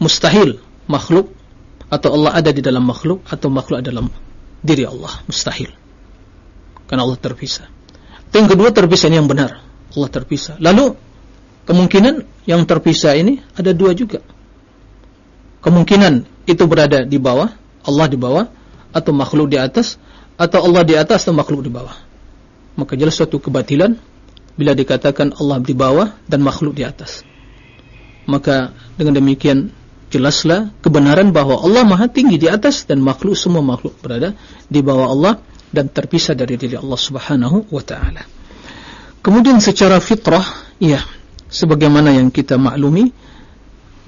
Mustahil makhluk atau Allah ada di dalam makhluk atau makhluk ada dalam diri Allah. Mustahil. Karena Allah terpisah yang kedua terpisah yang benar. Allah terpisah. Lalu kemungkinan yang terpisah ini ada dua juga. Kemungkinan itu berada di bawah, Allah di bawah, atau makhluk di atas, atau Allah di atas atau makhluk di bawah. Maka jelas suatu kebatilan bila dikatakan Allah di bawah dan makhluk di atas. Maka dengan demikian jelaslah kebenaran bahwa Allah maha tinggi di atas dan makhluk semua makhluk berada di bawah Allah dan terpisah dari diri Allah Subhanahu wa taala. Kemudian secara fitrah, ya, sebagaimana yang kita maklumi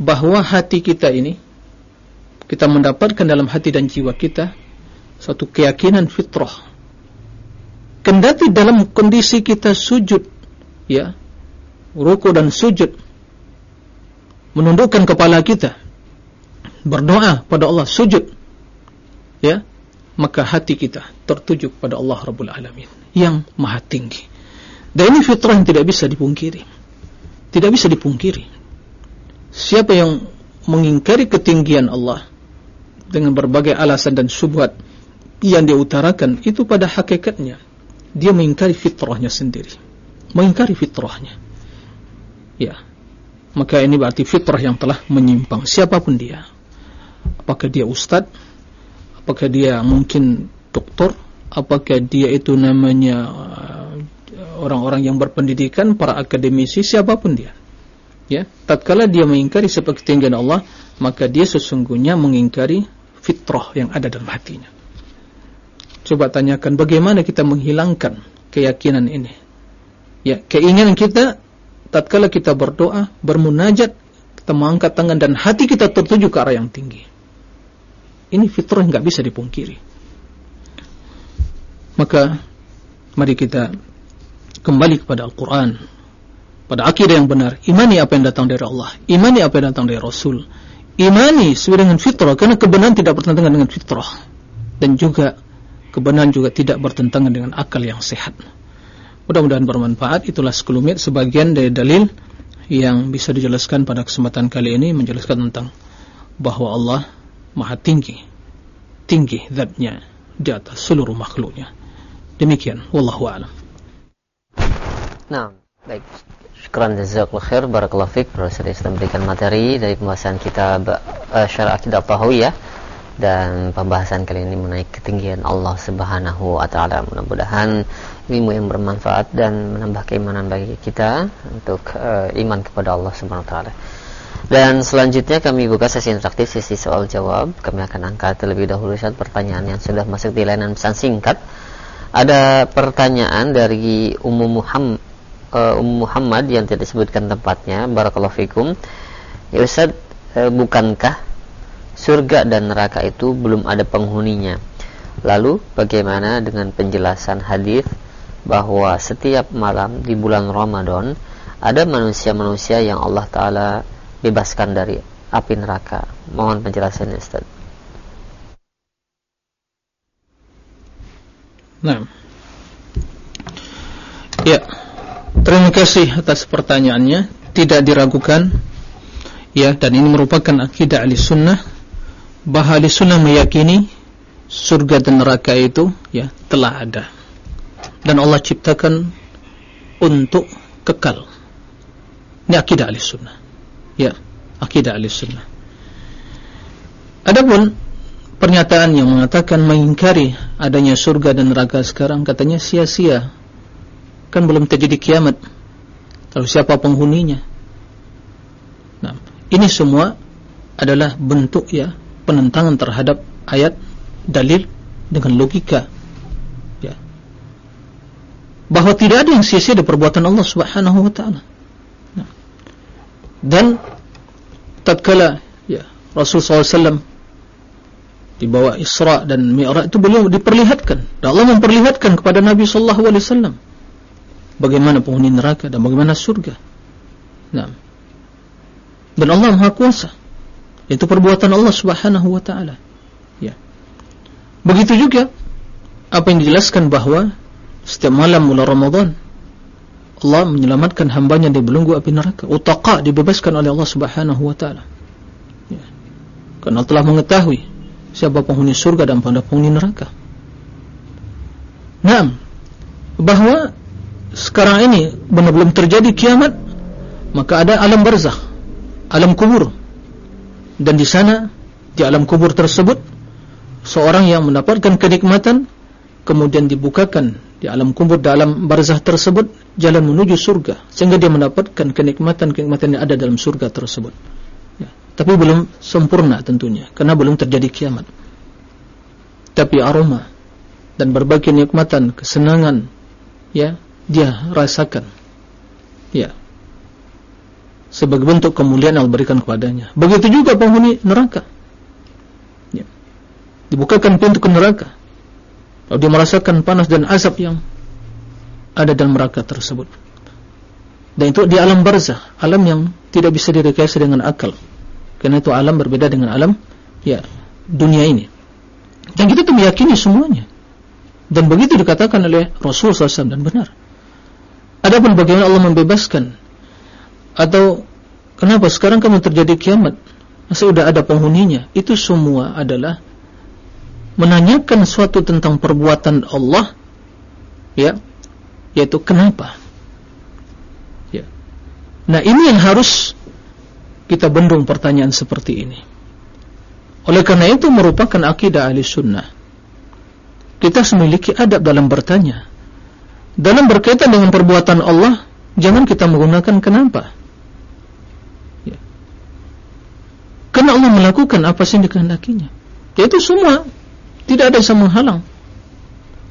bahwa hati kita ini kita mendapatkan dalam hati dan jiwa kita suatu keyakinan fitrah. Kendati dalam kondisi kita sujud, ya, ruku dan sujud, menundukkan kepala kita, berdoa pada Allah, sujud, ya, maka hati kita tertuju kepada Allah Rabbul Alamin yang maha tinggi. Dan ini fitrah yang tidak bisa dipungkiri. Tidak bisa dipungkiri. Siapa yang mengingkari ketinggian Allah dengan berbagai alasan dan syubhat yang dia utarakan itu pada hakikatnya dia mengingkari fitrahnya sendiri. Mengingkari fitrahnya. Ya. Maka ini berarti fitrah yang telah menyimpang siapa pun dia. Apakah dia ustadz apakah dia mungkin doktor? Apakah dia itu namanya uh, orang-orang yang berpendidikan para akademisi siapa pun dia? Ya tatkala dia mengingkari seperti tinggian Allah maka dia sesungguhnya mengingkari fitrah yang ada dalam hatinya. Coba tanyakan bagaimana kita menghilangkan keyakinan ini? Ya keinginan kita tatkala kita berdoa bermunajat kita mengangkat tangan dan hati kita tertuju ke arah yang tinggi ini fitrah nggak bisa dipungkiri. Maka mari kita kembali kepada Al-Quran, pada akidah yang benar. Imani apa yang datang dari Allah, imani apa yang datang dari Rasul. Imani sesuai dengan fitrah, karena kebenaran tidak bertentangan dengan fitrah. Dan juga kebenaran juga tidak bertentangan dengan akal yang sehat. Mudah-mudahan bermanfaat. Itulah sekelumit sebagian dari dalil yang bisa dijelaskan pada kesempatan kali ini menjelaskan tentang bahwa Allah maha tinggi tinggi zatnya di atas seluruh makhluknya. Demikian wallahu alam. Nah baik. Syukran jazakallahu khair barakallahu fiik Profesor Islam berikan materi dari pembahasan kita uh, syarah akidah tahawiyah dan pembahasan kali ini mengenai ketinggian Allah Subhanahu wa taala. Mudah-mudahan ilmu yang bermanfaat dan menambah keimanan bagi kita untuk uh, iman kepada Allah Subhanahu wa taala. Dan selanjutnya kami buka sesi interaktif, sesi soal jawab. Kami akan angkat terlebih dahulu saat pertanyaan yang sudah masuk di layanan pesan singkat. Ada pertanyaan dari Ummu Muhammad, uh, Ummu Muhammad yang tidak disebutkan tempatnya. Barakallahu fikum. Ya Ustaz, uh, bukankah surga dan neraka itu belum ada penghuninya? Lalu bagaimana dengan penjelasan hadis bahwa setiap malam di bulan Ramadan ada manusia-manusia yang Allah taala bebaskan dari api neraka. Mohon penjelasannya Ustaz. Nah. Ya. Terima kasih atas pertanyaannya. Tidak diragukan ya dan ini merupakan akidah ahli sunnah bahwa ahli sunnah meyakini surga dan neraka itu ya telah ada dan Allah ciptakan untuk kekal. Ini akidah ahli sunnah. Ya, akidah al-sunnah. Adapun pernyataan yang mengatakan mengingkari adanya surga dan neraka sekarang katanya sia-sia kan belum terjadi kiamat. Lalu siapa penghuninya? Nah, ini semua adalah bentuk ya penentangan terhadap ayat dalil dengan logika ya bahwa tidak ada yang sia-sia dari perbuatan Allah Subhanahu wa taala. Dan tatkala ya Rasul SAW dibawa Isra dan Mi'raj itu beliau diperlihatkan dan Allah memperlihatkan kepada Nabi sallallahu alaihi wasallam bagaimana penghuni neraka dan bagaimana surga. Nah. Dan Allah Maha Kuasa. Itu perbuatan Allah Subhanahu wa taala. Ya. Begitu juga apa yang dijelaskan bahwa setiap malam bulan Ramadan Allah menyelamatkan hambanya dari belenggu api neraka. Utaqa dibebaskan oleh Allah Subhanahu wa taala. Ya. Karena telah mengetahui siapa penghuni surga dan pada penghuni neraka. Nah, bahwa sekarang ini benar belum terjadi kiamat, maka ada alam barzakh, alam kubur. Dan di sana di alam kubur tersebut seorang yang mendapatkan kenikmatan kemudian dibukakan di alam kubur dalam barzakh tersebut jalan menuju surga sehingga dia mendapatkan kenikmatan-kenikmatan yang ada dalam surga tersebut. Tapi belum sempurna tentunya karena belum terjadi kiamat. Tapi aroma dan berbagai nikmatan kesenangan ya dia rasakan. Ya. Sebagai bentuk kemuliaan yang diberikan kepadanya. Begitu juga penghuni neraka. Ya. Dibukakan pintu ke neraka lalu dia merasakan panas dan azab yang ada dalam neraka tersebut dan itu di alam barzah alam yang tidak bisa direkayasa dengan akal karena itu alam berbeda dengan alam ya dunia ini. Dan kita tuh meyakini semuanya. Dan begitu dikatakan oleh Rasul SAW dan benar. Adapun bagaimana Allah membebaskan atau kenapa sekarang kamu terjadi kiamat? Masih sudah ada penghuninya. Itu semua adalah menanyakan suatu tentang perbuatan Allah ya yaitu kenapa ya nah ini yang harus kita bendung pertanyaan seperti ini. Oleh karena itu merupakan akidah ahli sunnah. Kita memiliki adab dalam bertanya. Dalam berkaitan dengan perbuatan Allah, jangan kita menggunakan kenapa. Ya. Karena Allah melakukan apa yang dikehendakinya. Yaitu semua tidak ada yang menghalang.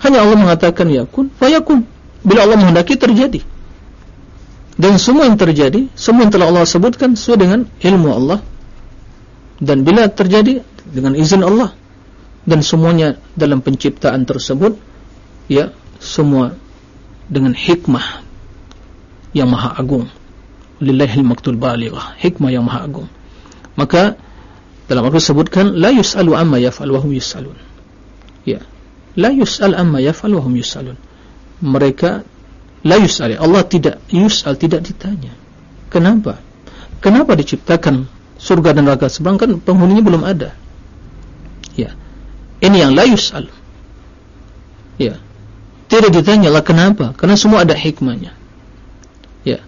Hanya Allah mengatakan ya kun, fayakun. Bila Allah menghendaki terjadi. Dan semua yang terjadi, semua yang telah Allah sebutkan sesuai dengan ilmu Allah. Dan bila terjadi dengan izin Allah dan semuanya dalam penciptaan tersebut ya semua dengan hikmah yang maha agung. Lillahil maktul balighah, hikmah yang maha agung. Maka dalam Al-Qur'an disebutkan la yus'alu amma yaf'al wa hum yus'alun. Ya. La yus'al amma yaf'al wa hum yus'alun. Mereka La yus'al. Allah tidak yus'al, tidak ditanya. Kenapa? Kenapa diciptakan surga dan neraka sedangkan penghuninya belum ada? Ya. Ini yang la yus'al. Ya. Tidak ditanya lah kenapa? Karena semua ada hikmahnya. Ya.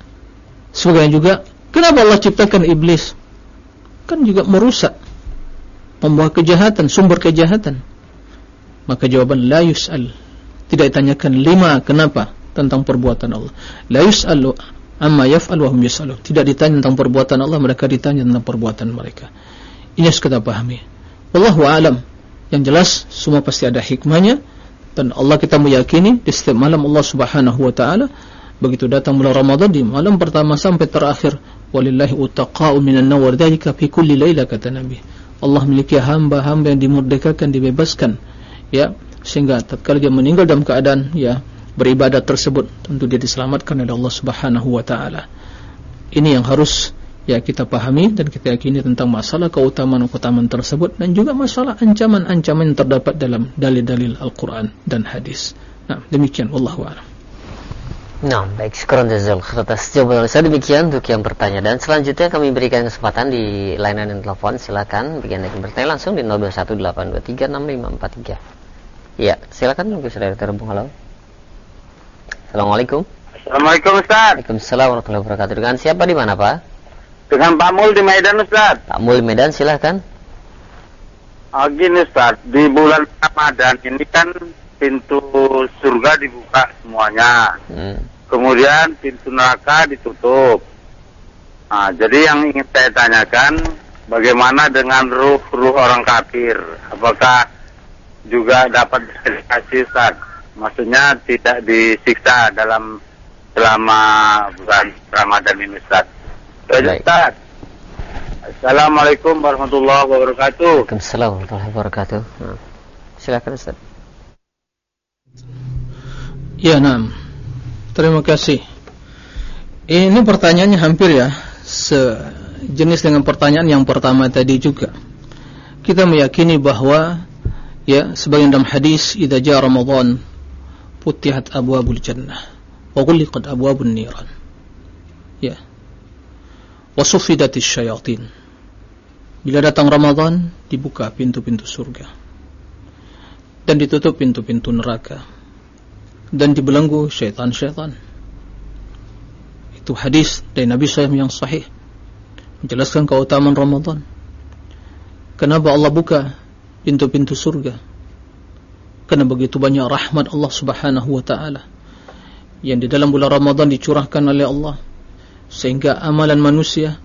Sebagainya juga kenapa Allah ciptakan iblis? Kan juga merusak membawa kejahatan, sumber kejahatan. Maka jawaban la yus'al. Tidak ditanyakan lima kenapa? tentang perbuatan Allah. La yus'alu amma yaf'al wa hum yus'alun. Tidak ditanya tentang perbuatan Allah, mereka ditanya tentang perbuatan mereka. Ini harus kita pahami. Wallahu a'lam. Yang jelas semua pasti ada hikmahnya dan Allah kita meyakini di setiap malam Allah Subhanahu wa taala begitu datang bulan Ramadan di malam pertama sampai terakhir walillahi utaqa'u minan nar dzalika fi kulli laila kata Nabi. Allah memiliki hamba-hamba yang dimerdekakan, dibebaskan ya sehingga tatkala dia meninggal dalam keadaan ya beribadat tersebut tentu dia diselamatkan oleh Allah Subhanahu wa taala. Ini yang harus ya kita pahami dan kita yakini tentang masalah keutamaan-keutamaan tersebut dan juga masalah ancaman-ancaman yang terdapat dalam dalil-dalil Al-Qur'an dan hadis. Nah, demikian wallahu a'lam. Nah, baik, syukur jazal atas jawaban saya demikian untuk yang bertanya dan selanjutnya kami berikan kesempatan di layanan telepon silakan bagi anda yang bertanya langsung di 0218236543. Ya, silakan mungkin sudah terhubung halo. Assalamualaikum. Assalamualaikum Ustaz. Waalaikumsalam warahmatullahi wabarakatuh. Dengan siapa di mana Pak? Dengan Pak Mul di Medan Ustaz. Pak Mul di Medan silahkan. Oh, gini Ustaz, di bulan Ramadan ini kan pintu surga dibuka semuanya. Hmm. kemudian pintu neraka ditutup. Nah, jadi yang ingin saya tanyakan, bagaimana dengan ruh-ruh orang kafir? Apakah juga dapat dikasih Ustaz? Maksudnya tidak disiksa dalam selama bulan Ramadan ini Ustaz. Baik. Ustaz. Assalamualaikum warahmatullahi wabarakatuh. Waalaikumsalam warahmatullahi wabarakatuh. Nah, silakan Ustaz. Ya, nah. Terima kasih. Ini pertanyaannya hampir ya sejenis dengan pertanyaan yang pertama tadi juga. Kita meyakini bahwa ya sebagian dalam hadis idza jaa Ramadan futihat abwabul jannah wa ghulqat abwabun niran. Ya. Wasufidatis syayatin. Bila datang Ramadan dibuka pintu-pintu surga. Dan ditutup pintu-pintu neraka. Dan dibelenggu syaitan-syaitan. Itu hadis dari Nabi SAW yang sahih. Menjelaskan keutamaan Ramadan. Kenapa Allah buka pintu-pintu surga. Karena begitu banyak rahmat Allah subhanahu wa ta'ala yang di dalam bulan Ramadan dicurahkan oleh Allah. Sehingga amalan manusia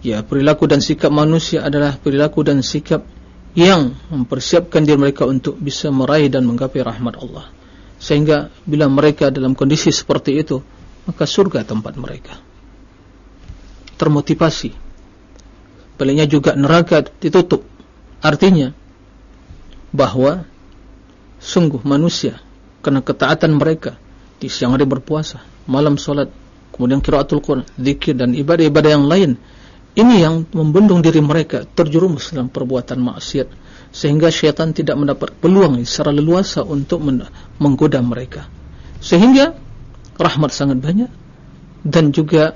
ya perilaku dan sikap manusia adalah perilaku dan sikap yang mempersiapkan diri mereka untuk bisa meraih dan menggapai rahmat Allah. Sehingga bila mereka dalam kondisi seperti itu maka surga tempat mereka. Termotivasi. Baliknya juga neraka ditutup. Artinya bahwa sungguh manusia karena ketaatan mereka di siang hari berpuasa malam solat kemudian kiraatul Quran, zikir dan ibadah-ibadah yang lain. Ini yang membendung diri mereka terjerumus dalam perbuatan maksiat sehingga syaitan tidak mendapat peluang secara leluasa untuk menggoda mereka. Sehingga rahmat sangat banyak dan juga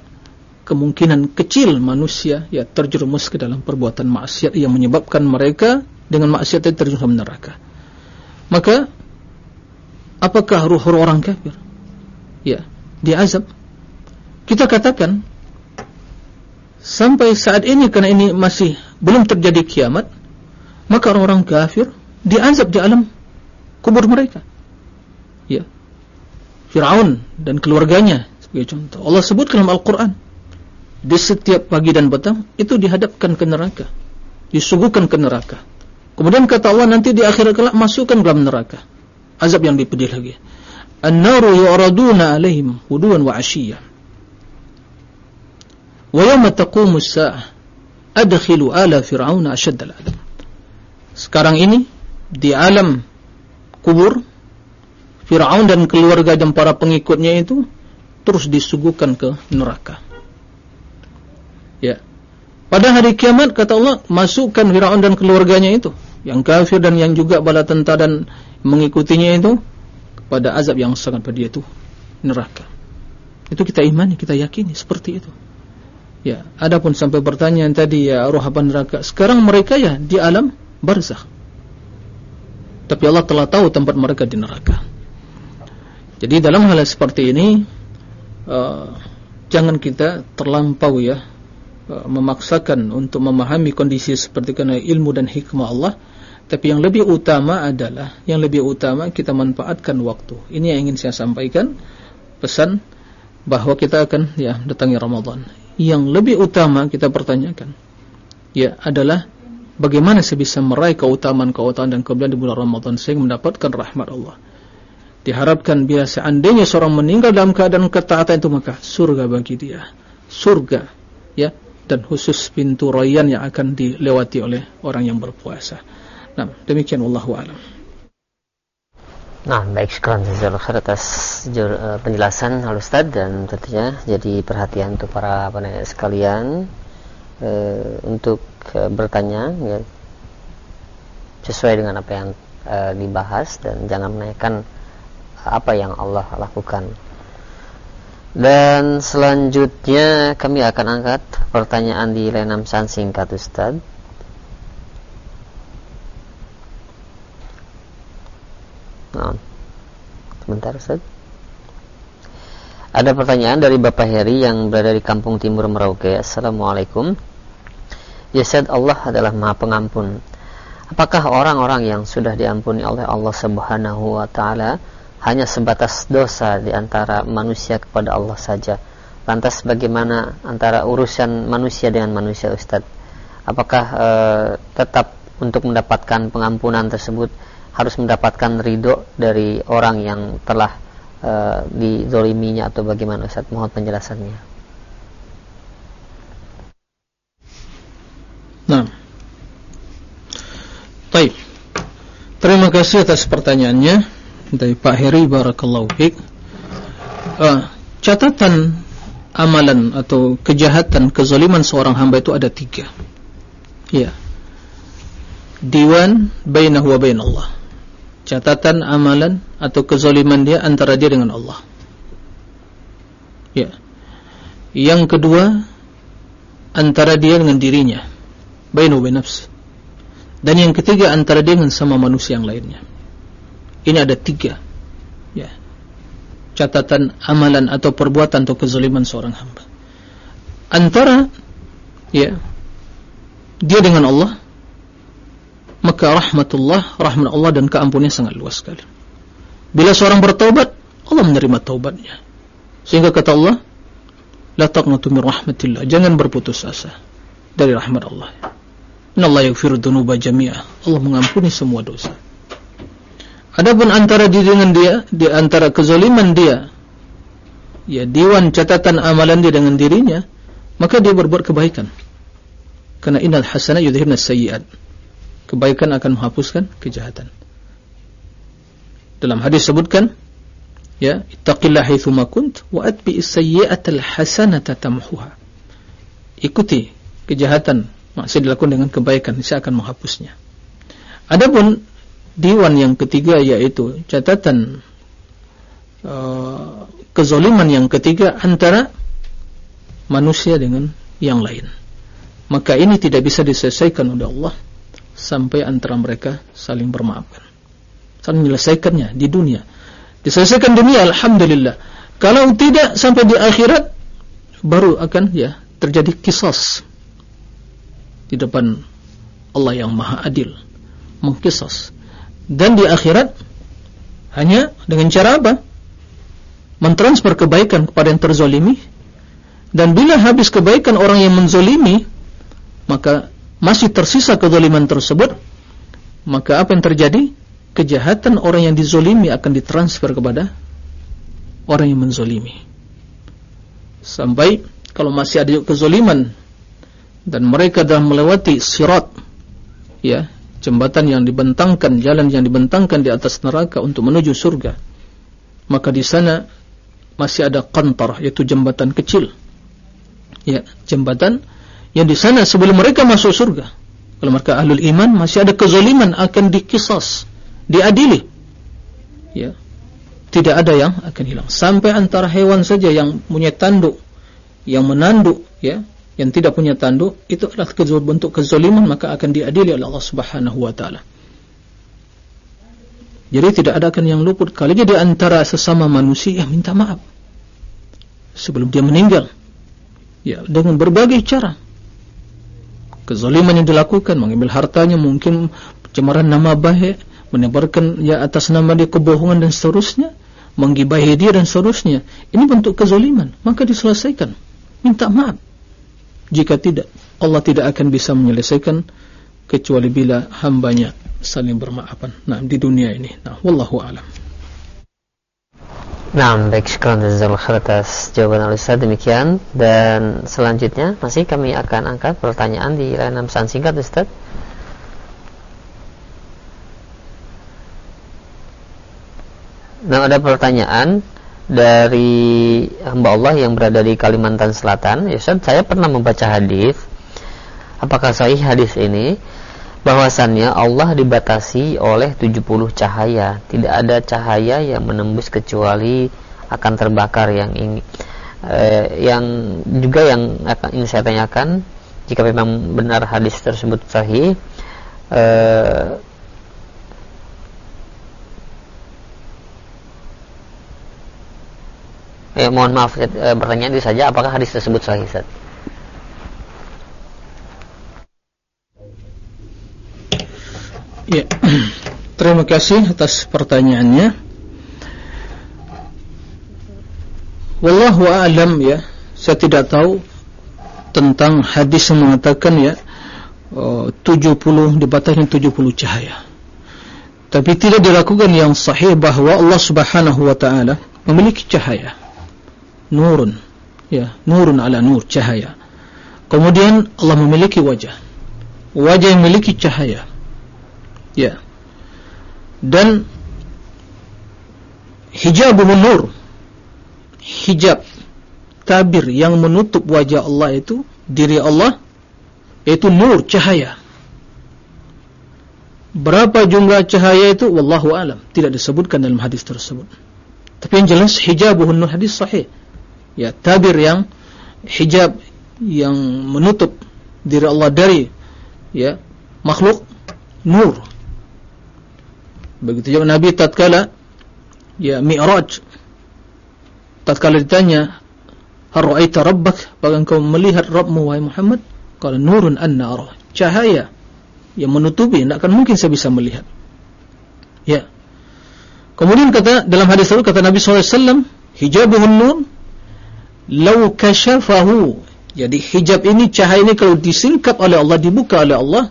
kemungkinan kecil manusia ya terjerumus ke dalam perbuatan maksiat yang menyebabkan mereka dengan maksiat itu terjerumus ke neraka. Maka apakah ruh-ruh orang kafir? Ya, diazab. Kita katakan sampai saat ini karena ini masih belum terjadi kiamat maka orang-orang kafir diazab di alam kubur mereka. Ya. Fir'aun dan keluarganya sebagai contoh. Allah sebut dalam Al-Quran di setiap pagi dan petang itu dihadapkan ke neraka disuguhkan ke neraka kemudian kata Allah nanti di akhir kelak masukkan ke dalam neraka. Azab yang dipedih lagi. An-naru yu'raduna alaihim huduan wa ashiyah wa yawma taqumu as-sa'ah adkhilu ala fir'auna ashadd al-'adab sekarang ini di alam kubur Fir'aun dan keluarga dan para pengikutnya itu terus disuguhkan ke neraka. Ya pada hari kiamat kata Allah masukkan Fir'aun dan keluarganya itu yang kafir dan yang juga bala tentara dan mengikutinya itu pada azab yang sangat pedih itu neraka itu kita imani kita yakini seperti itu Ya, adapun sampai pertanyaan tadi ya roh apa neraka. Sekarang mereka ya di alam barzakh. Tapi Allah telah tahu tempat mereka di neraka. Jadi dalam hal seperti ini uh, jangan kita terlampau ya memaksakan untuk memahami kondisi seperti karena ilmu dan hikmah Allah. Tapi yang lebih utama adalah yang lebih utama kita manfaatkan waktu. Ini yang ingin saya sampaikan pesan bahwa kita akan ya datangi Ramadan yang lebih utama kita pertanyakan ya adalah bagaimana saya bisa meraih keutamaan-keutamaan dan kemudian di bulan Ramadan sehingga mendapatkan rahmat Allah. Diharapkan bila seandainya seorang meninggal dalam keadaan ketaatan itu maka surga bagi dia. Surga ya dan khusus pintu rayyan yang akan dilewati oleh orang yang berpuasa. Nah, demikian wallahu a'lam. Nah, baik jazakallahu khair atas uh, penjelasan Al Ustaz dan tentunya jadi perhatian untuk para penanya sekalian uh, untuk uh, bertanya ya, sesuai dengan apa yang uh, dibahas dan jangan menanyakan apa yang Allah lakukan. Dan selanjutnya kami akan angkat pertanyaan di layanan singkat Ustaz. Nah, sebentar Ustaz. Ada pertanyaan dari Bapak Heri yang berada di Kampung Timur Merauke. Assalamualaikum. Ya Ustaz, Allah adalah Maha Pengampun. Apakah orang-orang yang sudah diampuni oleh Allah Subhanahu wa taala hanya sebatas dosa di antara manusia kepada Allah saja. Lantas bagaimana antara urusan manusia dengan manusia Ustadz? Apakah e, tetap untuk mendapatkan pengampunan tersebut harus mendapatkan ridho dari orang yang telah e, dizoliminya atau bagaimana Ustadz? Mohon penjelasannya. Nah. Baik. Terima kasih atas pertanyaannya dari Pak Heri Barakallahu Fik. Uh, catatan amalan atau kejahatan, kezaliman seorang hamba itu ada tiga. Ya. Diwan bainahu wa bain Allah. Catatan amalan atau kezaliman dia antara dia dengan Allah. Ya. Yang kedua antara dia dengan dirinya. Bainahu bain nafsi. Dan yang ketiga antara dia dengan sama manusia yang lainnya. Ini ada tiga. Ya catatan amalan atau perbuatan atau kezaliman seorang hamba. Antara ya dia dengan Allah maka rahmatullah, rahmat Allah dan keampunannya sangat luas sekali. Bila seorang bertaubat, Allah menerima taubatnya. Sehingga kata Allah, la taqnatu min rahmatillah, jangan berputus asa dari rahmat Allah. Inna Allah yaghfiru dhunuba jami'ah. Allah mengampuni semua dosa. Adapun antara diri dengan dia, di antara kezaliman dia, ya diwan catatan amalan dia dengan dirinya, maka dia berbuat kebaikan. Karena innal hasanah yudhibna sayyi'at. Kebaikan akan menghapuskan kejahatan. Dalam hadis sebutkan, ya, ittaqillah haitsu ma kunt wa atbi as-sayyi'ata al-hasanata tamhuha. Ikuti kejahatan maksud dilakukan dengan kebaikan, saya akan menghapusnya. Adapun Diwan yang ketiga yaitu catatan uh, kezoliman yang ketiga antara manusia dengan yang lain. Maka ini tidak bisa diselesaikan oleh Allah sampai antara mereka saling bermaafkan. Saling menyelesaikannya di dunia. Diselesaikan dunia alhamdulillah. Kalau tidak sampai di akhirat baru akan ya terjadi kisas di depan Allah yang Maha Adil mengkisas dan di akhirat hanya dengan cara apa? Mentransfer kebaikan kepada yang terzolimi dan bila habis kebaikan orang yang menzolimi maka masih tersisa kezoliman tersebut maka apa yang terjadi? Kejahatan orang yang dizolimi akan ditransfer kepada orang yang menzolimi sampai kalau masih ada kezoliman dan mereka dalam melewati sirat ya jembatan yang dibentangkan, jalan yang dibentangkan di atas neraka untuk menuju surga. Maka di sana masih ada kantar, yaitu jembatan kecil. Ya, jembatan yang di sana sebelum mereka masuk surga. Kalau mereka ahlul iman, masih ada kezaliman akan dikisas, diadili. Ya. Tidak ada yang akan hilang. Sampai antara hewan saja yang punya tanduk, yang menanduk, ya, yang tidak punya tanduk itu adalah bentuk kezaliman maka akan diadili oleh Allah Subhanahu wa taala. Jadi tidak ada akan yang luput kali di antara sesama manusia yang minta maaf sebelum dia meninggal. Ya, dengan berbagai cara. Kezaliman yang dilakukan, mengambil hartanya, mungkin pencemaran nama baik, menebarkan ya atas nama dia kebohongan dan seterusnya, menggibahi dia dan seterusnya. Ini bentuk kezaliman, maka diselesaikan. Minta maaf. Jika tidak, Allah tidak akan bisa menyelesaikan kecuali bila hambanya saling bermaafan. Nah, di dunia ini. Nah, wallahu alam. Nah, baik sekarang jazakallahu atas jawaban Alisa demikian dan selanjutnya masih kami akan angkat pertanyaan di layanan pesan singkat Ustaz. Nah, ada pertanyaan dari hamba Allah yang berada di Kalimantan Selatan. Ya saya pernah membaca hadis. Apakah sahih hadis ini? Bahwasannya Allah dibatasi oleh 70 cahaya. Tidak ada cahaya yang menembus kecuali akan terbakar yang ini. Eh, yang juga yang akan ingin saya tanyakan jika memang benar hadis tersebut sahih eh, Eh, mohon maaf eh, pertanyaan itu saja apakah hadis tersebut sahih Ustaz? Ya. Terima kasih atas pertanyaannya. wallahu a'lam ya saya tidak tahu tentang hadis yang mengatakan ya 70 dibatasi 70 cahaya tapi tidak dilakukan yang sahih bahwa Allah Subhanahu wa taala memiliki cahaya nurun. Ya nurun ala nur cahaya. Kemudian Allah memiliki wajah. Wajah yang memiliki cahaya. Ya. Dan hijabuhun nur. Hijab tabir yang menutup wajah Allah itu diri Allah yaitu nur cahaya. Berapa jumlah cahaya itu? Wallahu alam. Tidak disebutkan dalam hadis tersebut. Tapi yang jelas hijabuhun nur hadis sahih ya tabir yang hijab yang menutup diri Allah dari ya makhluk nur. Begitu juga Nabi tatkala ya mi'raj. Tatkala ditanya har ra'aita rabbak? Apakah engkau melihat Rabbmu wahai Muhammad? Qala nurun anna ara cahaya yang menutupi tidak akan mungkin saya bisa melihat. Ya. Kemudian kata dalam hadis itu kata Nabi SAW hijabuhun nur law kashafahu. Jadi hijab ini cahaya ini kalau disingkap oleh Allah dibuka oleh Allah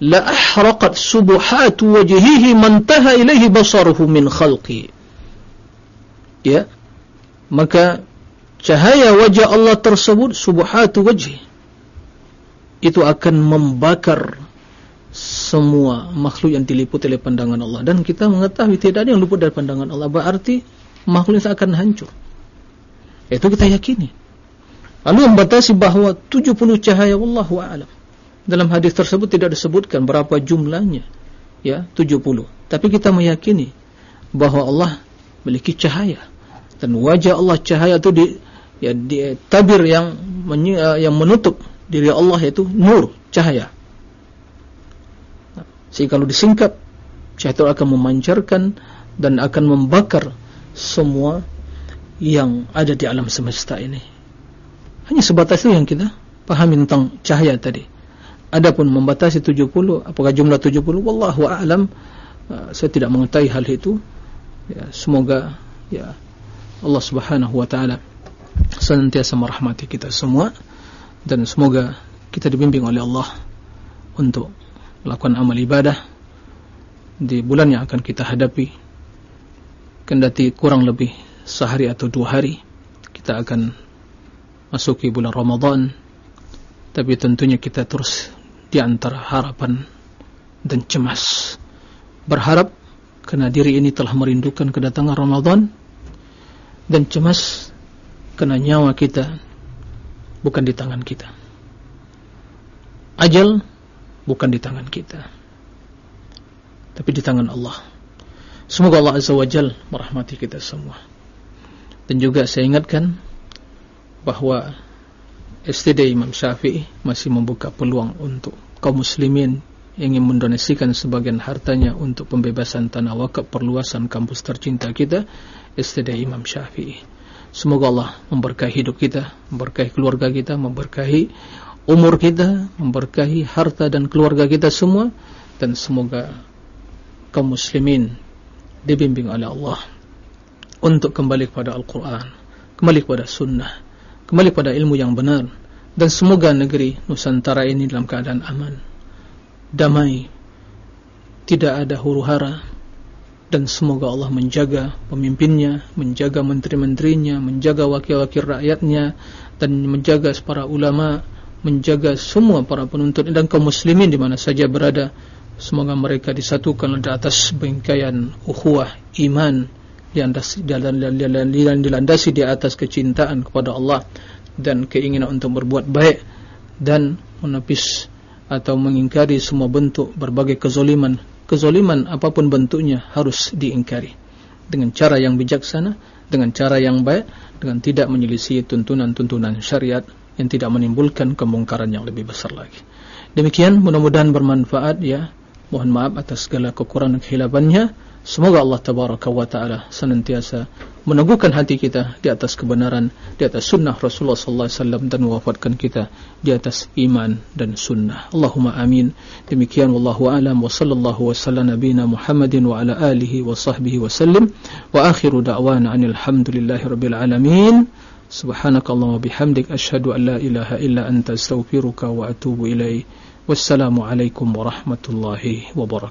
la ahraqat subuhatu wajhihi mantaha ilaihi basaruhu min khalqi. Ya. Maka cahaya wajah Allah tersebut subuhatu wajhi itu akan membakar semua makhluk yang diliputi oleh pandangan Allah. Dan kita mengetahui tidak ada yang luput dari pandangan Allah. Berarti makhluk itu akan hancur itu kita yakini. Lalu membatasi bahwa 70 cahaya wallahu a'lam. Dalam hadis tersebut tidak disebutkan berapa jumlahnya ya 70 tapi kita meyakini bahwa Allah memiliki cahaya. Dan wajah Allah cahaya itu di ya di tabir yang menye, uh, yang menutup diri Allah itu nur cahaya. Sehingga kalau disingkap cahaya itu akan memancarkan dan akan membakar semua yang ada di alam semesta ini. Hanya sebatas itu yang kita pahami tentang cahaya tadi. Adapun membatasi 70 apakah jumlah 70 wallahu a'lam. Uh, saya tidak mengetahui hal itu. Ya semoga ya Allah Subhanahu wa taala senantiasa merahmati kita semua dan semoga kita dibimbing oleh Allah untuk melakukan amal ibadah di bulan yang akan kita hadapi. Kendati kurang lebih sehari atau dua hari kita akan masuki bulan Ramadan tapi tentunya kita terus di antara harapan dan cemas berharap karena diri ini telah merindukan kedatangan Ramadan dan cemas karena nyawa kita bukan di tangan kita. Ajal bukan di tangan kita. Tapi di tangan Allah. Semoga Allah Azza wa Jal merahmati kita semua. Dan juga saya ingatkan bahwa STD Imam Syafi'i masih membuka peluang untuk kaum muslimin ingin mendonasikan sebagian hartanya untuk pembebasan tanah wakaf perluasan kampus tercinta kita istidah Imam Syafi'i. Semoga Allah memberkahi hidup kita, memberkahi keluarga kita, memberkahi umur kita, memberkahi harta dan keluarga kita semua dan semoga kaum muslimin dibimbing oleh Allah untuk kembali kepada Al-Quran, kembali kepada sunnah, kembali kepada ilmu yang benar. Dan semoga negeri Nusantara ini dalam keadaan aman, damai, tidak ada huru hara, dan semoga Allah menjaga pemimpinnya, menjaga menteri-menterinya, menjaga wakil-wakil rakyatnya dan menjaga para ulama, menjaga semua para penuntut dan kaum muslimin di mana saja berada. Semoga mereka disatukan di atas bengkaian ukhuwah iman dilandasi, dilandasi di atas kecintaan kepada Allah dan keinginan untuk berbuat baik dan menepis atau mengingkari semua bentuk berbagai kezaliman kezaliman apa pun bentuknya harus diingkari dengan cara yang bijaksana, dengan cara yang baik, dengan tidak menyelisih tuntunan-tuntunan syariat yang tidak menimbulkan kemungkaran yang lebih besar lagi. Demikian mudah-mudahan bermanfaat ya. Mohon maaf atas segala kekurangan dan. Semoga Allah tabaraka wa taala senantiasa meneguhkan hati kita di atas kebenaran, di atas sunnah Rasulullah sallallahu alaihi wasallam dan mewafatkan kita di atas iman dan sunnah. Allahumma amin. Demikian wallahu alam wa sallallahu wa sallam nabiyina Muhammadin wa ala alihi wa sahbihi wa sallim wa akhiru da'wana anil hamdulillahi rabbil alamin. Subhanakallahumma bihamdik asyhadu an la ilaha illa anta astaghfiruka wa atubu ilaik. Wassalamu alaikum warahmatullahi wabarakatuh.